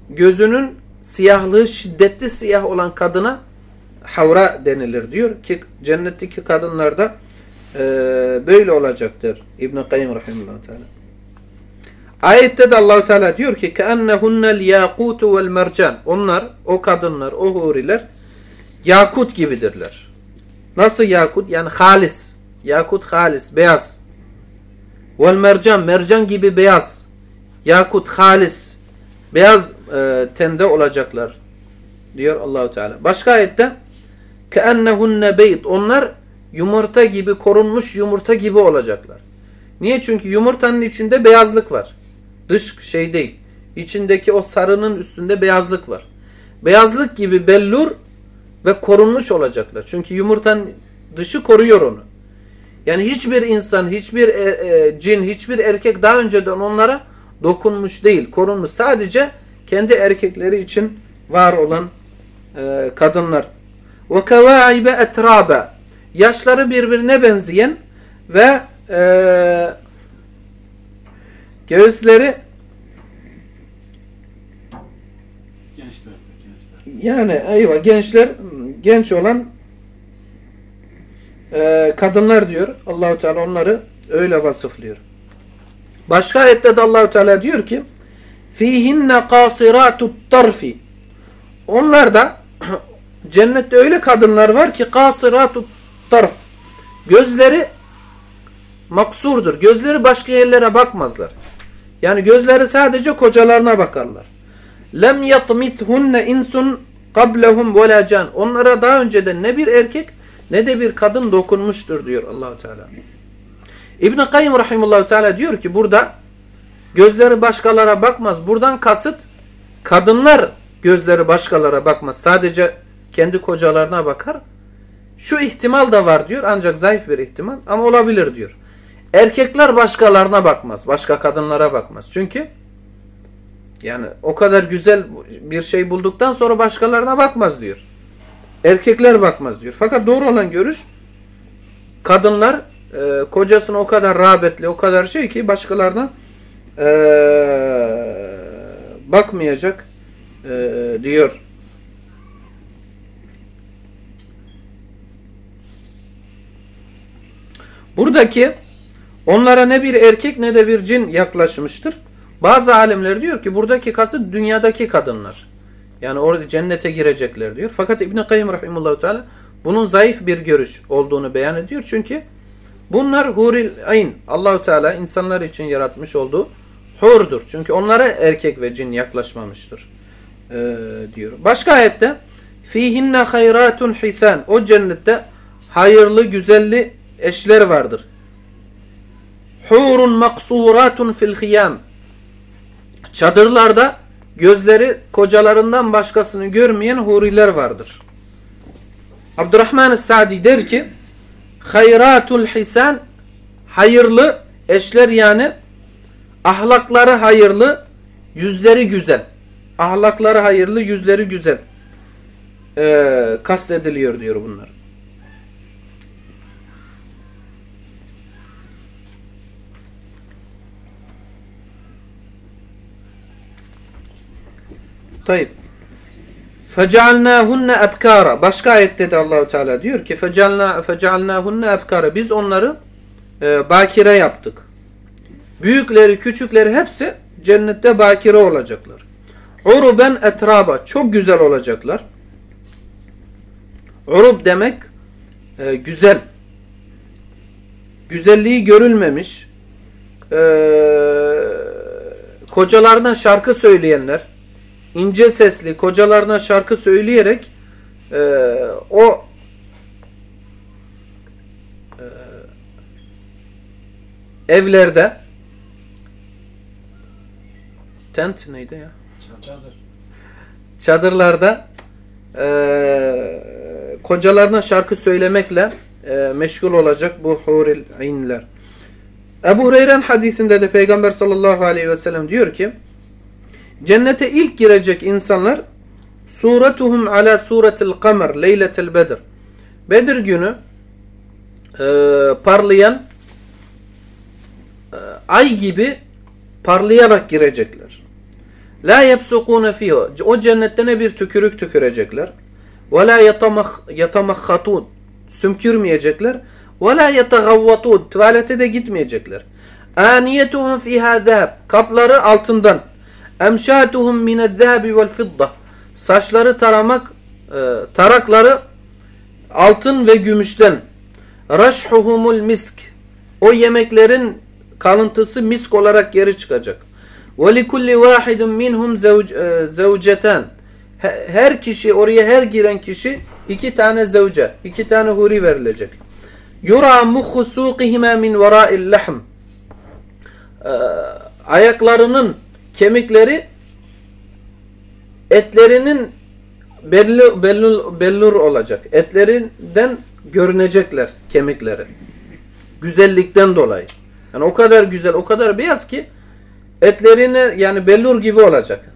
gözünün siyahlığı şiddetli siyah olan kadına havra denilir diyor ki cennetteki kadınlarda e, böyle olacaktır. İbn Kayyim rahimehullah teala. Ayette de Allahu Teala diyor ki "Keennehunnel yakutu vel mercan." Onlar o kadınlar, o huriler yakut gibidirler. Nasıl yakut? Yani halis. Yakut halis, beyaz. Vel mercan, mercan gibi beyaz. Yakut halis. Beyaz e, tende olacaklar diyor Allahu Teala. Başka ayette "Keennehunne beyt." Onlar yumurta gibi korunmuş yumurta gibi olacaklar. Niye? Çünkü yumurtanın içinde beyazlık var. Dış şey değil. İçindeki o sarının üstünde beyazlık var. Beyazlık gibi bellur ve korunmuş olacaklar. Çünkü yumurtanın dışı koruyor onu. Yani hiçbir insan, hiçbir e, e, cin, hiçbir erkek daha önceden onlara dokunmuş değil, korunmuş. Sadece kendi erkekleri için var olan e, kadınlar. Ve kevaibe etrabe. Yaşları birbirine benzeyen ve e, göğüsleri Gençler, gençler. yani eyvah gençler genç olan e, kadınlar diyor. Allahu Teala onları öyle vasıflıyor. Başka ayette de Allahu Teala diyor ki fihinne kasiratut tarfi onlar da cennette öyle kadınlar var ki kasiratut tarf gözleri maksurdur. Gözleri başka yerlere bakmazlar. Yani gözleri sadece kocalarına bakarlar. Lem yatmithunne insun qablahum ve can. Onlara daha önceden ne bir erkek ne de bir kadın dokunmuştur diyor Allahu Teala. İbn Kayyim rahimehullah teala diyor ki burada gözleri başkalara bakmaz. Buradan kasıt kadınlar gözleri başkalara bakmaz. Sadece kendi kocalarına bakar. Şu ihtimal da var diyor ancak zayıf bir ihtimal ama olabilir diyor. Erkekler başkalarına bakmaz. Başka kadınlara bakmaz. Çünkü yani o kadar güzel bir şey bulduktan sonra başkalarına bakmaz diyor. Erkekler bakmaz diyor. Fakat doğru olan görüş kadınlar e, kocasına o kadar rağbetli, o kadar şey ki başkalarına e, bakmayacak e, diyor. Buradaki onlara ne bir erkek ne de bir cin yaklaşmıştır. Bazı alimler diyor ki buradaki kasıt dünyadaki kadınlar. Yani orada cennete girecekler diyor. Fakat İbn Kayyim rahimehullah teala bunun zayıf bir görüş olduğunu beyan ediyor. Çünkü bunlar huril ayn. Allahu Teala insanlar için yaratmış olduğu hurdur. Çünkü onlara erkek ve cin yaklaşmamıştır. Ee, diyor. Başka ayette fihinne hayratun hisan. O cennette hayırlı, güzelli eşler vardır. Hurun maksuratun fil hiyam. Çadırlarda gözleri kocalarından başkasını görmeyen huriler vardır. Abdurrahman Sa'di der ki hayratul hisan hayırlı eşler yani ahlakları hayırlı yüzleri güzel. Ahlakları hayırlı yüzleri güzel ee, kastediliyor diyor bunlar. Tayyip. Fecealnâhunne ebkâra. Başka ayette de Allahu Teala diyor ki fecealnâ fecealnâhunne ebkâra. Biz onları e, bakire yaptık. Büyükleri, küçükleri hepsi cennette bakire olacaklar. Uruben etraba. Çok güzel olacaklar. Urub demek e, güzel. Güzelliği görülmemiş. E, kocalarına şarkı söyleyenler, ince sesli kocalarına şarkı söyleyerek e, o e, evlerde tent neydi ya? Çadır. Çadırlarda e, kocalarına şarkı söylemekle e, meşgul olacak bu huril inler. Ebu Hureyre'nin hadisinde de Peygamber sallallahu aleyhi ve sellem diyor ki cennete ilk girecek insanlar suratuhum ala suretil kamer leyletel bedir Bedir günü e, parlayan e, ay gibi parlayarak girecekler. La yebsukune fiha. O cennette ne bir tükürük tükürecekler. Ve la yatamahhatun. Sümkürmeyecekler. Ve la yetagavvatun. Tuvalete de gitmeyecekler. Aniyetuhum fiha zahab. Kapları altından. Emşatuhum mined-zehabi vel-fidda. Saçları taramak e, tarakları altın ve gümüşten. Raşhuhumul misk. O yemeklerin kalıntısı misk olarak geri çıkacak. Ve likulli vahidun minhum e, zevceten. Her kişi oraya her giren kişi iki tane zevce, iki tane huri verilecek. Yura muhhu suqihima min vera'il lahm. E, ayaklarının kemikleri etlerinin belli, belli, bellur olacak. Etlerinden görünecekler kemikleri. Güzellikten dolayı. Yani o kadar güzel, o kadar beyaz ki etlerini yani bellur gibi olacak.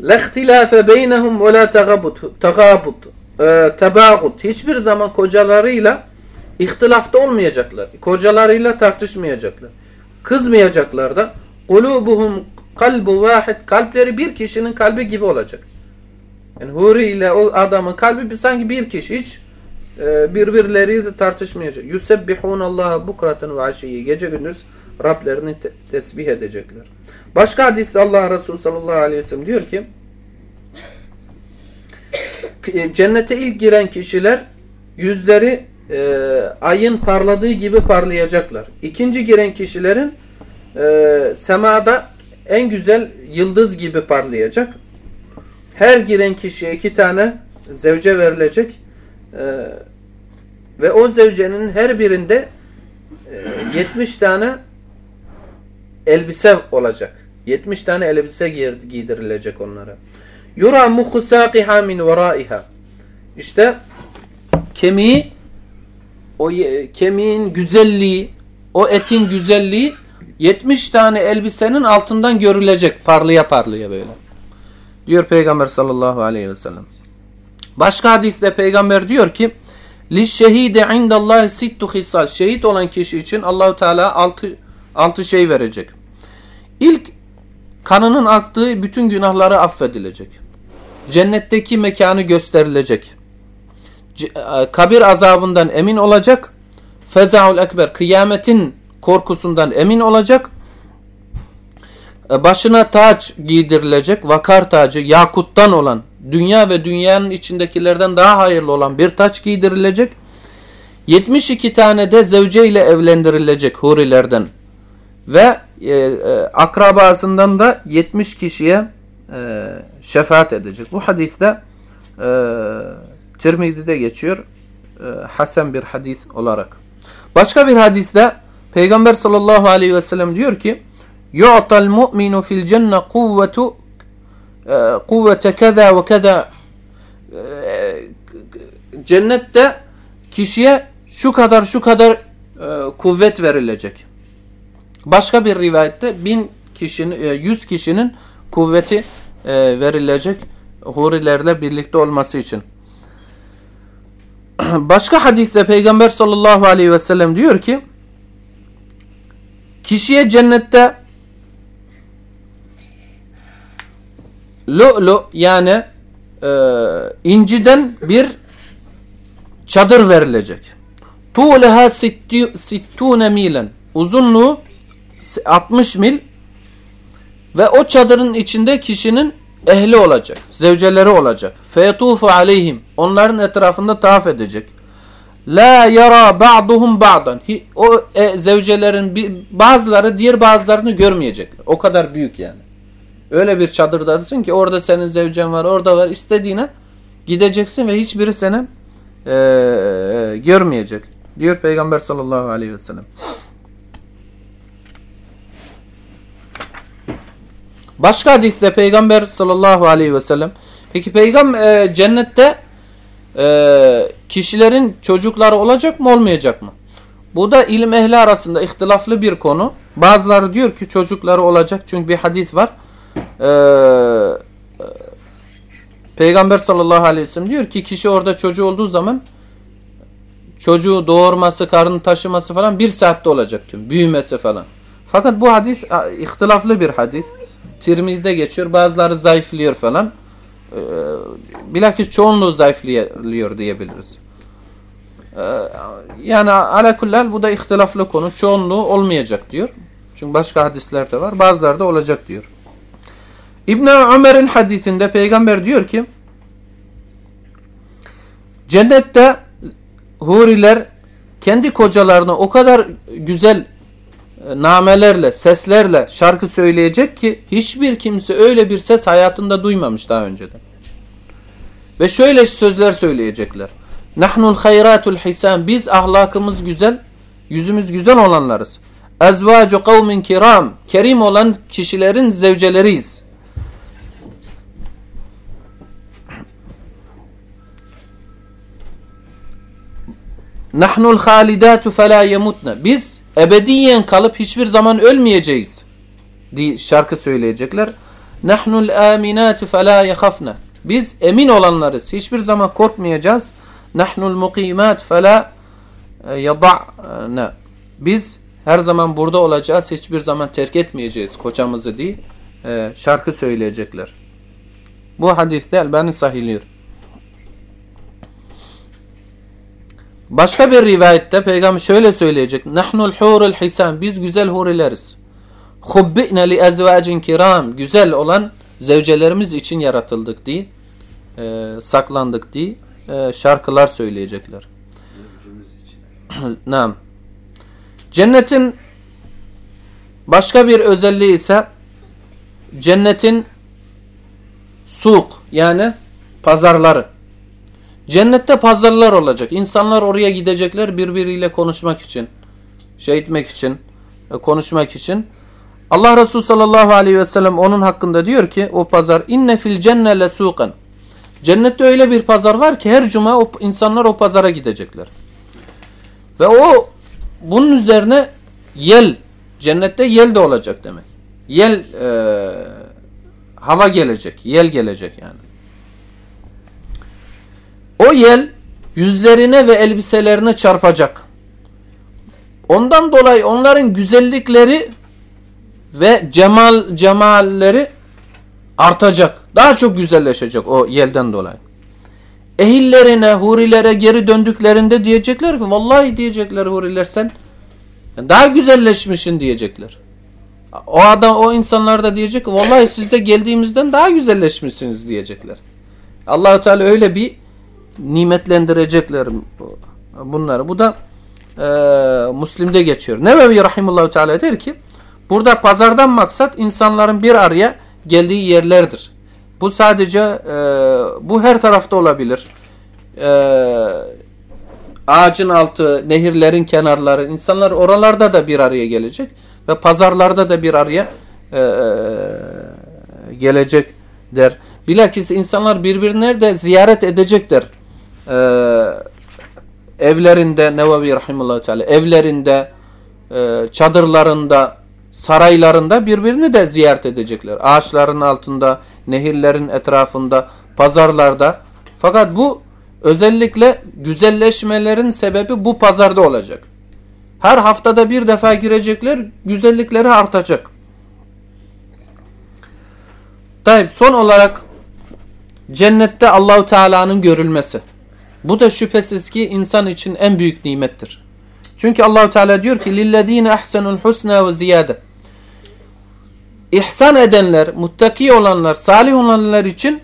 La tagabut. Tagabut. E, Tebagut. Hiçbir zaman kocalarıyla ihtilafta olmayacaklar. Kocalarıyla tartışmayacaklar. Kızmayacaklar da. Kulubuhum kalbu vahid. Kalpleri bir kişinin kalbi gibi olacak. Yani Huri ile o adamın kalbi sanki bir kişi. Hiç e, birbirleriyle tartışmayacak. Yusebbihun Allah'a bukraten ve aşiyi. Gece gündüz Rablerini te tesbih edecekler. Başka hadiste Allah Resulü sallallahu aleyhi ve sellem diyor ki e, cennete ilk giren kişiler yüzleri e, ayın parladığı gibi parlayacaklar. İkinci giren kişilerin e, semada en güzel yıldız gibi parlayacak. Her giren kişiye iki tane zevce verilecek. E, ve o zevcenin her birinde e, 70 tane elbise olacak. 70 tane elbise giydirilecek onlara. Yura muhusaqiha min veraiha. İşte kemiği o kemiğin güzelliği, o etin güzelliği 70 tane elbisenin altından görülecek parlıya parlıya böyle. Diyor Peygamber sallallahu aleyhi ve sellem. Başka hadiste Peygamber diyor ki Lişşehide indallahi sittu hisal. Şehit olan kişi için Allahu Teala altı, altı şey verecek. İlk kanının aktığı bütün günahları affedilecek. Cennetteki mekanı gösterilecek. E, kabir azabından emin olacak. Fezaul ekber kıyametin korkusundan emin olacak. E, başına taç giydirilecek. Vakar tacı yakuttan olan dünya ve dünyanın içindekilerden daha hayırlı olan bir taç giydirilecek. 72 tane de zevce ile evlendirilecek hurilerden. Ve e, e, akrabasından da 70 kişiye e, şefaat edecek. Bu hadiste e, Tirmizi'de geçiyor. E, Hasan bir hadis olarak. Başka bir hadiste Peygamber sallallahu aleyhi ve sellem diyor ki yu'tal mu'minu fil cenne kuvvetu e, kuvvete keza ve keza e, cennette kişiye şu kadar şu kadar kuvvet verilecek. Başka bir rivayette bin kişinin, yüz kişinin kuvveti verilecek hurilerle birlikte olması için. Başka hadiste Peygamber sallallahu aleyhi ve sellem diyor ki kişiye cennette lu'lu yani e, inciden bir çadır verilecek. Tuğleha sittune milen. Uzunluğu 60 mil ve o çadırın içinde kişinin ehli olacak. Zevceleri olacak. Feyetufu aleyhim. Onların etrafında tavaf edecek. La yara ba'duhum ba'dan. O e, zevcelerin bazıları diğer bazılarını görmeyecekler. O kadar büyük yani. Öyle bir çadırdasın ki orada senin zevcen var, orada var. İstediğine gideceksin ve hiçbiri seni e, görmeyecek. Diyor Peygamber sallallahu aleyhi ve sellem. Başka hadiste Peygamber sallallahu aleyhi ve sellem peki Peygamber e, cennette e, kişilerin çocukları olacak mı olmayacak mı? Bu da ilim ehli arasında ihtilaflı bir konu. Bazıları diyor ki çocukları olacak çünkü bir hadis var. Ee, e, Peygamber sallallahu aleyhi ve sellem diyor ki kişi orada çocuğu olduğu zaman çocuğu doğurması, karnını taşıması falan bir saatte olacak diyor. Büyümesi falan. Fakat bu hadis a, ihtilaflı bir hadis. Tirmizi'de geçiyor. Bazıları zayıflıyor falan. Ee, bilakis çoğunluğu zayıflıyor diyebiliriz. Ee, yani ala kullal bu da ihtilaflı konu. Çoğunluğu olmayacak diyor. Çünkü başka hadisler de var. Bazıları da olacak diyor. İbn Ömer'in hadisinde peygamber diyor ki cennette huriler kendi kocalarına o kadar güzel e, namelerle, seslerle şarkı söyleyecek ki hiçbir kimse öyle bir ses hayatında duymamış daha önceden. Ve şöyle sözler söyleyecekler. Nahnul hayratul hisan. Biz ahlakımız güzel, yüzümüz güzel olanlarız. Ezvacu kavmin kiram. Kerim olan kişilerin zevceleriyiz. Nahnul halidatu fela yemutna. Biz ebediyen kalıp hiçbir zaman ölmeyeceğiz. diye şarkı söyleyecekler. Nahnul aminatu fela yakhafna. Biz emin olanlarız. Hiçbir zaman korkmayacağız. Nahnul muqimat fela yada'na. Biz her zaman burada olacağız. Hiçbir zaman terk etmeyeceğiz kocamızı diye e, şarkı söyleyecekler. Bu hadiste Elbani sahiliyor. Başka bir rivayette peygamber şöyle söyleyecek. Nahnul hurul hisan. Biz güzel hurileriz. Hubbi'na li ezvacin kiram. Güzel olan zevcelerimiz için yaratıldık diye. E, saklandık diye e, şarkılar söyleyecekler. Nam. Cennetin başka bir özelliği ise cennetin suk yani pazarları. Cennette pazarlar olacak. İnsanlar oraya gidecekler birbiriyle konuşmak için, şey etmek için, konuşmak için. Allah Resulü sallallahu aleyhi ve sellem onun hakkında diyor ki o pazar inne fil cenne lesuqan. Cennette öyle bir pazar var ki her cuma o insanlar o pazara gidecekler. Ve o bunun üzerine yel cennette yel de olacak demek. Yel e, hava gelecek, yel gelecek yani. O yel yüzlerine ve elbiselerine çarpacak. Ondan dolayı onların güzellikleri ve cemal cemalleri artacak. Daha çok güzelleşecek o yelden dolayı. Ehillerine, hurilere geri döndüklerinde diyecekler ki vallahi diyecekler huriler sen daha güzelleşmişsin diyecekler. O adam o insanlar da diyecek ki vallahi siz de geldiğimizden daha güzelleşmişsiniz diyecekler. Allahu Teala öyle bir nimetlendirecekler bunları. Bu da e, Müslim'de geçiyor. Nevevi Rahimullahu Teala der ki burada pazardan maksat insanların bir araya geldiği yerlerdir. Bu sadece e, bu her tarafta olabilir. E, ağacın altı, nehirlerin kenarları, insanlar oralarda da bir araya gelecek ve pazarlarda da bir araya e, gelecek der. Bilakis insanlar birbirine de ziyaret edecekler. E, evlerinde Nevevi Rahimullah Teala evlerinde, e, çadırlarında, saraylarında birbirini de ziyaret edecekler. Ağaçların altında, nehirlerin etrafında, pazarlarda. Fakat bu özellikle güzelleşmelerin sebebi bu pazarda olacak. Her haftada bir defa girecekler, güzellikleri artacak. Tayyip son olarak cennette Allahu Teala'nın görülmesi. Bu da şüphesiz ki insan için en büyük nimettir. Çünkü Allahu Teala diyor ki lillezine ahsenul husna ve ziyade. ihsan edenler, muttaki olanlar, salih olanlar için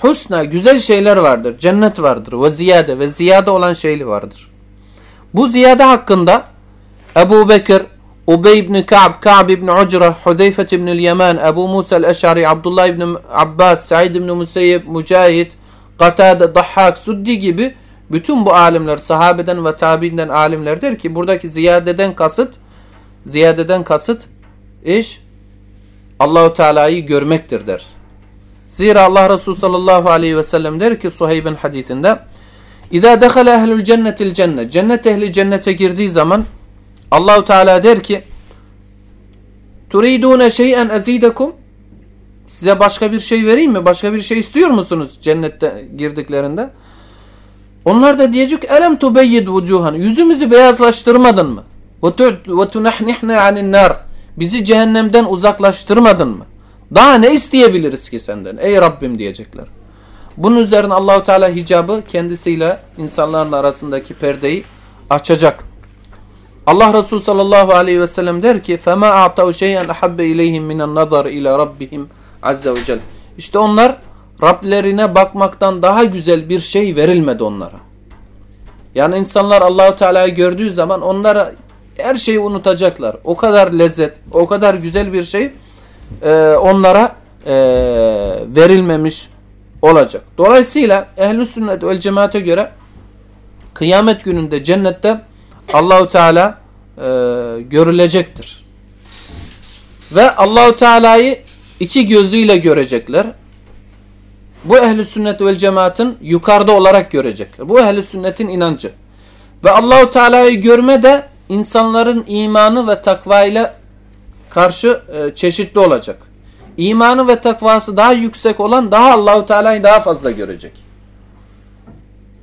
husna, güzel şeyler vardır. Cennet vardır. Ve ziyade ve ziyade olan şeyli vardır. Bu ziyade hakkında Ebu Bekir, Ubey ibn Ka'b, Ka'b ibn Ucra, Hudeyfet ibn Yaman, Ebu Musa el-Eşari, Abdullah ibn Abbas, Said ibn Musayyib, Mücahit, Katade, Dahhak, Suddi gibi bütün bu alimler sahabeden ve tabiinden alimler der ki buradaki ziyadeden kasıt ziyadeden kasıt iş Allahu Teala'yı görmektir der. Zira Allah Resulü sallallahu aleyhi ve sellem der ki Suheyb'in hadisinde İza dekhala ehlül cennetil cennet cennet ehli cennete girdiği zaman Allahu Teala der ki Turidune şey'en azidekum Size başka bir şey vereyim mi? Başka bir şey istiyor musunuz cennette girdiklerinde? Onlar da diyecek elem tubeyyid vucuhan. Yüzümüzü beyazlaştırmadın mı? Ve tunahnihne anin nar. Bizi cehennemden uzaklaştırmadın mı? Daha ne isteyebiliriz ki senden ey Rabbim diyecekler. Bunun üzerine Allahu Teala hicabı kendisiyle insanların arasındaki perdeyi açacak. Allah Resulü sallallahu aleyhi ve sellem der ki: "Fema a'tau şey'en ahabbe ileyhim minen nazar ila rabbihim Azze ve Celle. İşte onlar Rablerine bakmaktan daha güzel bir şey verilmedi onlara. Yani insanlar Allahu Teala'yı gördüğü zaman onlara her şeyi unutacaklar. O kadar lezzet, o kadar güzel bir şey e, onlara e, verilmemiş olacak. Dolayısıyla ehl-i sünnet vel cemaate göre kıyamet gününde cennette Allahu Teala e, görülecektir. Ve Allahu Teala'yı iki gözüyle görecekler. Bu ehli sünnet vel cemaatin yukarıda olarak görecekler. Bu ehli sünnetin inancı. Ve Allahu Teala'yı görme de insanların imanı ve takva ile karşı e, çeşitli olacak. İmanı ve takvası daha yüksek olan daha Allahu Teala'yı daha fazla görecek.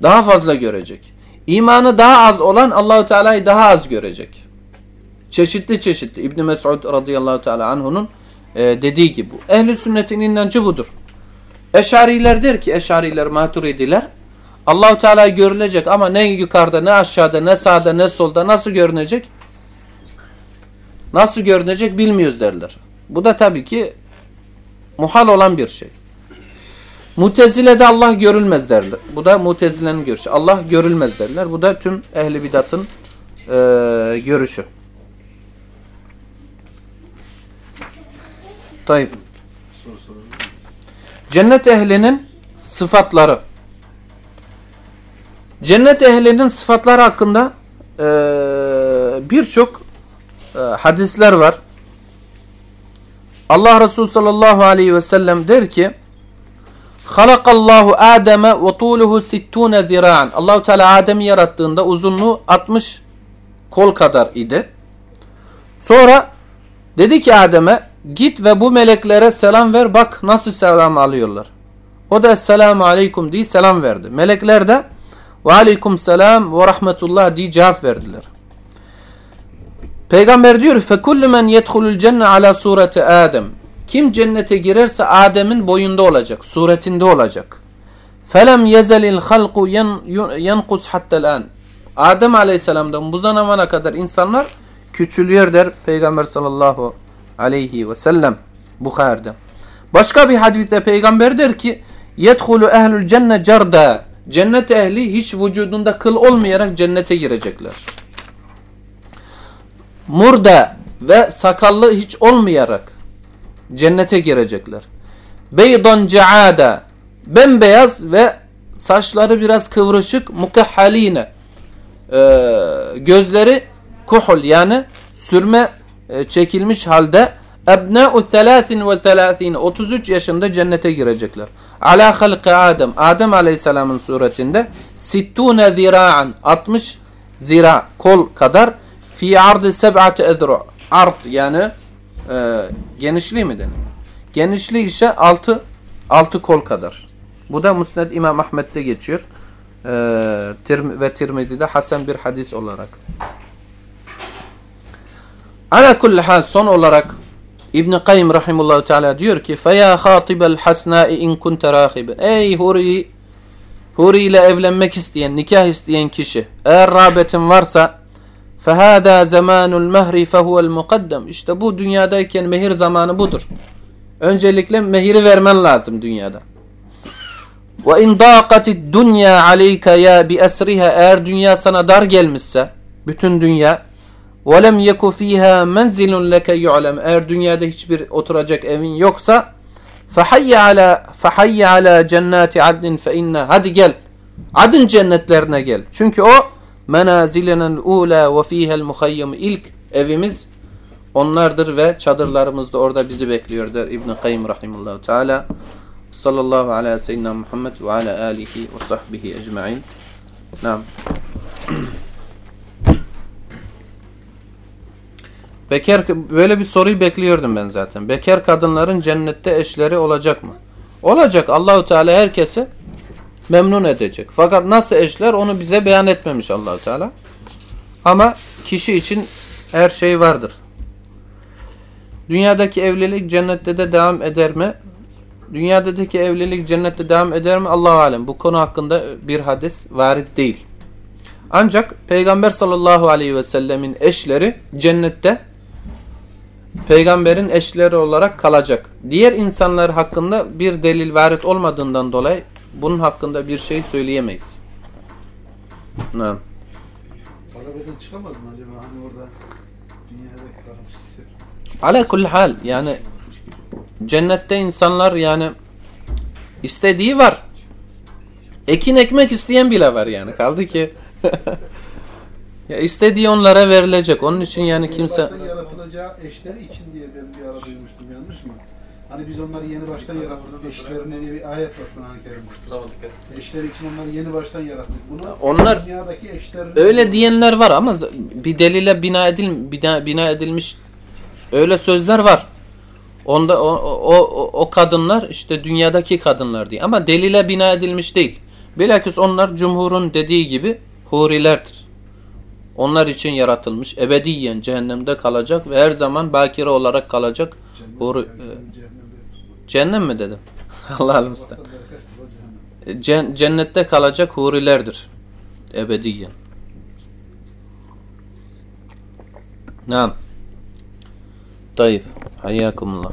Daha fazla görecek. İmanı daha az olan Allahu Teala'yı daha az görecek. Çeşitli çeşitli İbn Mesud radıyallahu teala anhu'nun e, dediği gibi. Ehli sünnetin inancı budur. Eşariler der ki Eşariler, Maturidiler Allahu Teala görülecek ama ne yukarıda, ne aşağıda, ne sağda, ne solda nasıl görünecek? Nasıl görünecek bilmiyoruz derler. Bu da tabii ki muhal olan bir şey. Mutezile'de Allah görülmez derler. Bu da Mutezile'nin görüşü. Allah görülmez derler. Bu da tüm ehli bidatın e, görüşü. Tayyip. Cennet ehlinin sıfatları. Cennet ehlinin sıfatları hakkında e, birçok e, hadisler var. Allah Resulü sallallahu aleyhi ve sellem der ki Halakallahu Adem'e ve tuluhu sittune zira'an. Allahu Teala Adem'i yarattığında uzunluğu 60 kol kadar idi. Sonra dedi ki Adem'e Git ve bu meleklere selam ver bak nasıl selam alıyorlar. O da selamu aleyküm diye selam verdi. Melekler de ve aleyküm selam ve rahmetullah diye cevap verdiler. Peygamber diyor fekullu men yedhulul cenne ala sureti Adem. Kim cennete girerse Adem'in boyunda olacak, suretinde olacak. Felem yezelil halku yenkus hatta an. Adem aleyhisselamdan bu zamana kadar insanlar küçülüyor der Peygamber sallallahu aleyhi ve sellem Bukhari'de. Başka bir hadiste peygamber der ki yedhulu ehlül cenne cerda cennet ehli hiç vücudunda kıl olmayarak cennete girecekler. Murda ve sakallı hiç olmayarak cennete girecekler. Beydan caada bembeyaz ve saçları biraz kıvrışık mukahhaline ee, gözleri kuhul yani sürme çekilmiş halde ebna'u 33 33 yaşında cennete girecekler. Ala halqi Adem Adem Aleyhisselam'ın suretinde sittune zira'an 60 zira kol kadar fi ardı seb'ati ezru art yani e, genişliği mi denir? Genişliği ise 6 6 kol kadar. Bu da Musned İmam Ahmet'te geçiyor. E, ve Tirmizi'de Hasan bir hadis olarak. Ala kulli hal son olarak İbn Kayyim rahimehullah teala diyor ki: "Feya hatibel hasna'i in kunte rahibe." Ey huri huri ile evlenmek isteyen, nikah isteyen kişi, eğer rağbetin varsa, "Fehada zamanul mehri fehuvel mukaddem." İşte bu dünyadayken mehir zamanı budur. Öncelikle mehiri vermen lazım dünyada. Ve in daqatid dunya aleyke ya bi esriha eğer dünya sana dar gelmişse, bütün dünya وَلَمْ يَكُ ف۪يهَا مَنْزِلٌ لَكَ يُعْلَمْ Eğer dünyada hiçbir oturacak evin yoksa فَحَيَّ عَلَى فَحَيَّ عَلَى جَنَّاتِ عَدْنٍ فَاِنَّ Hadi gel. Adın cennetlerine gel. Çünkü o menazilenen ula ve fihel muhayyem ilk evimiz onlardır ve çadırlarımız da orada bizi bekliyor der İbn Kayyim rahimehullah teala. Sallallahu ala seyyidina Muhammed ve ala alihi ve sahbihi ecmaîn. Naam. Bekar böyle bir soruyu bekliyordum ben zaten. Bekar kadınların cennette eşleri olacak mı? Olacak. Allahu Teala herkese memnun edecek. Fakat nasıl eşler onu bize beyan etmemiş Allahu Teala. Ama kişi için her şey vardır. Dünyadaki evlilik cennette de devam eder mi? Dünyadaki evlilik cennette devam eder mi? Allahu alem. Bu konu hakkında bir hadis varit değil. Ancak Peygamber sallallahu aleyhi ve sellemin eşleri cennette peygamberin eşleri olarak kalacak. Diğer insanlar hakkında bir delil varit olmadığından dolayı bunun hakkında bir şey söyleyemeyiz. Ne? Talebeden çıkamaz mı acaba hani orada dünyada istiyor. Ala kulli hal yani cennette insanlar yani istediği var. Ekin ekmek isteyen bile var yani. Kaldı ki ya istediği onlara verilecek. Onun için yani Yeni kimse baştan yaratılacağı eşleri için diye ben bir ara duymuştum yanlış mı? Hani biz onları yeni baştan yarattık. Eşlerine diye bir ayet var Kur'an-ı Kerim'de. Eşleri için onları yeni baştan yarattık. Bunu Onlar- dünyadaki eşler öyle diyenler var ama bir delile bina edil bina, bina edilmiş öyle sözler var. Onda o, o, o, o kadınlar işte dünyadaki kadınlar diye ama delile bina edilmiş değil. Bilakis onlar cumhurun dediği gibi hurilerdir. Onlar için yaratılmış. Ebediyen cehennemde kalacak ve her zaman bakire olarak kalacak. Huri, e, cehennem mi dedim? Allah almıştı. Cen- cennette kalacak hurilerdir. Ebediyen. Naam. Tayyip. Hayyakumullah.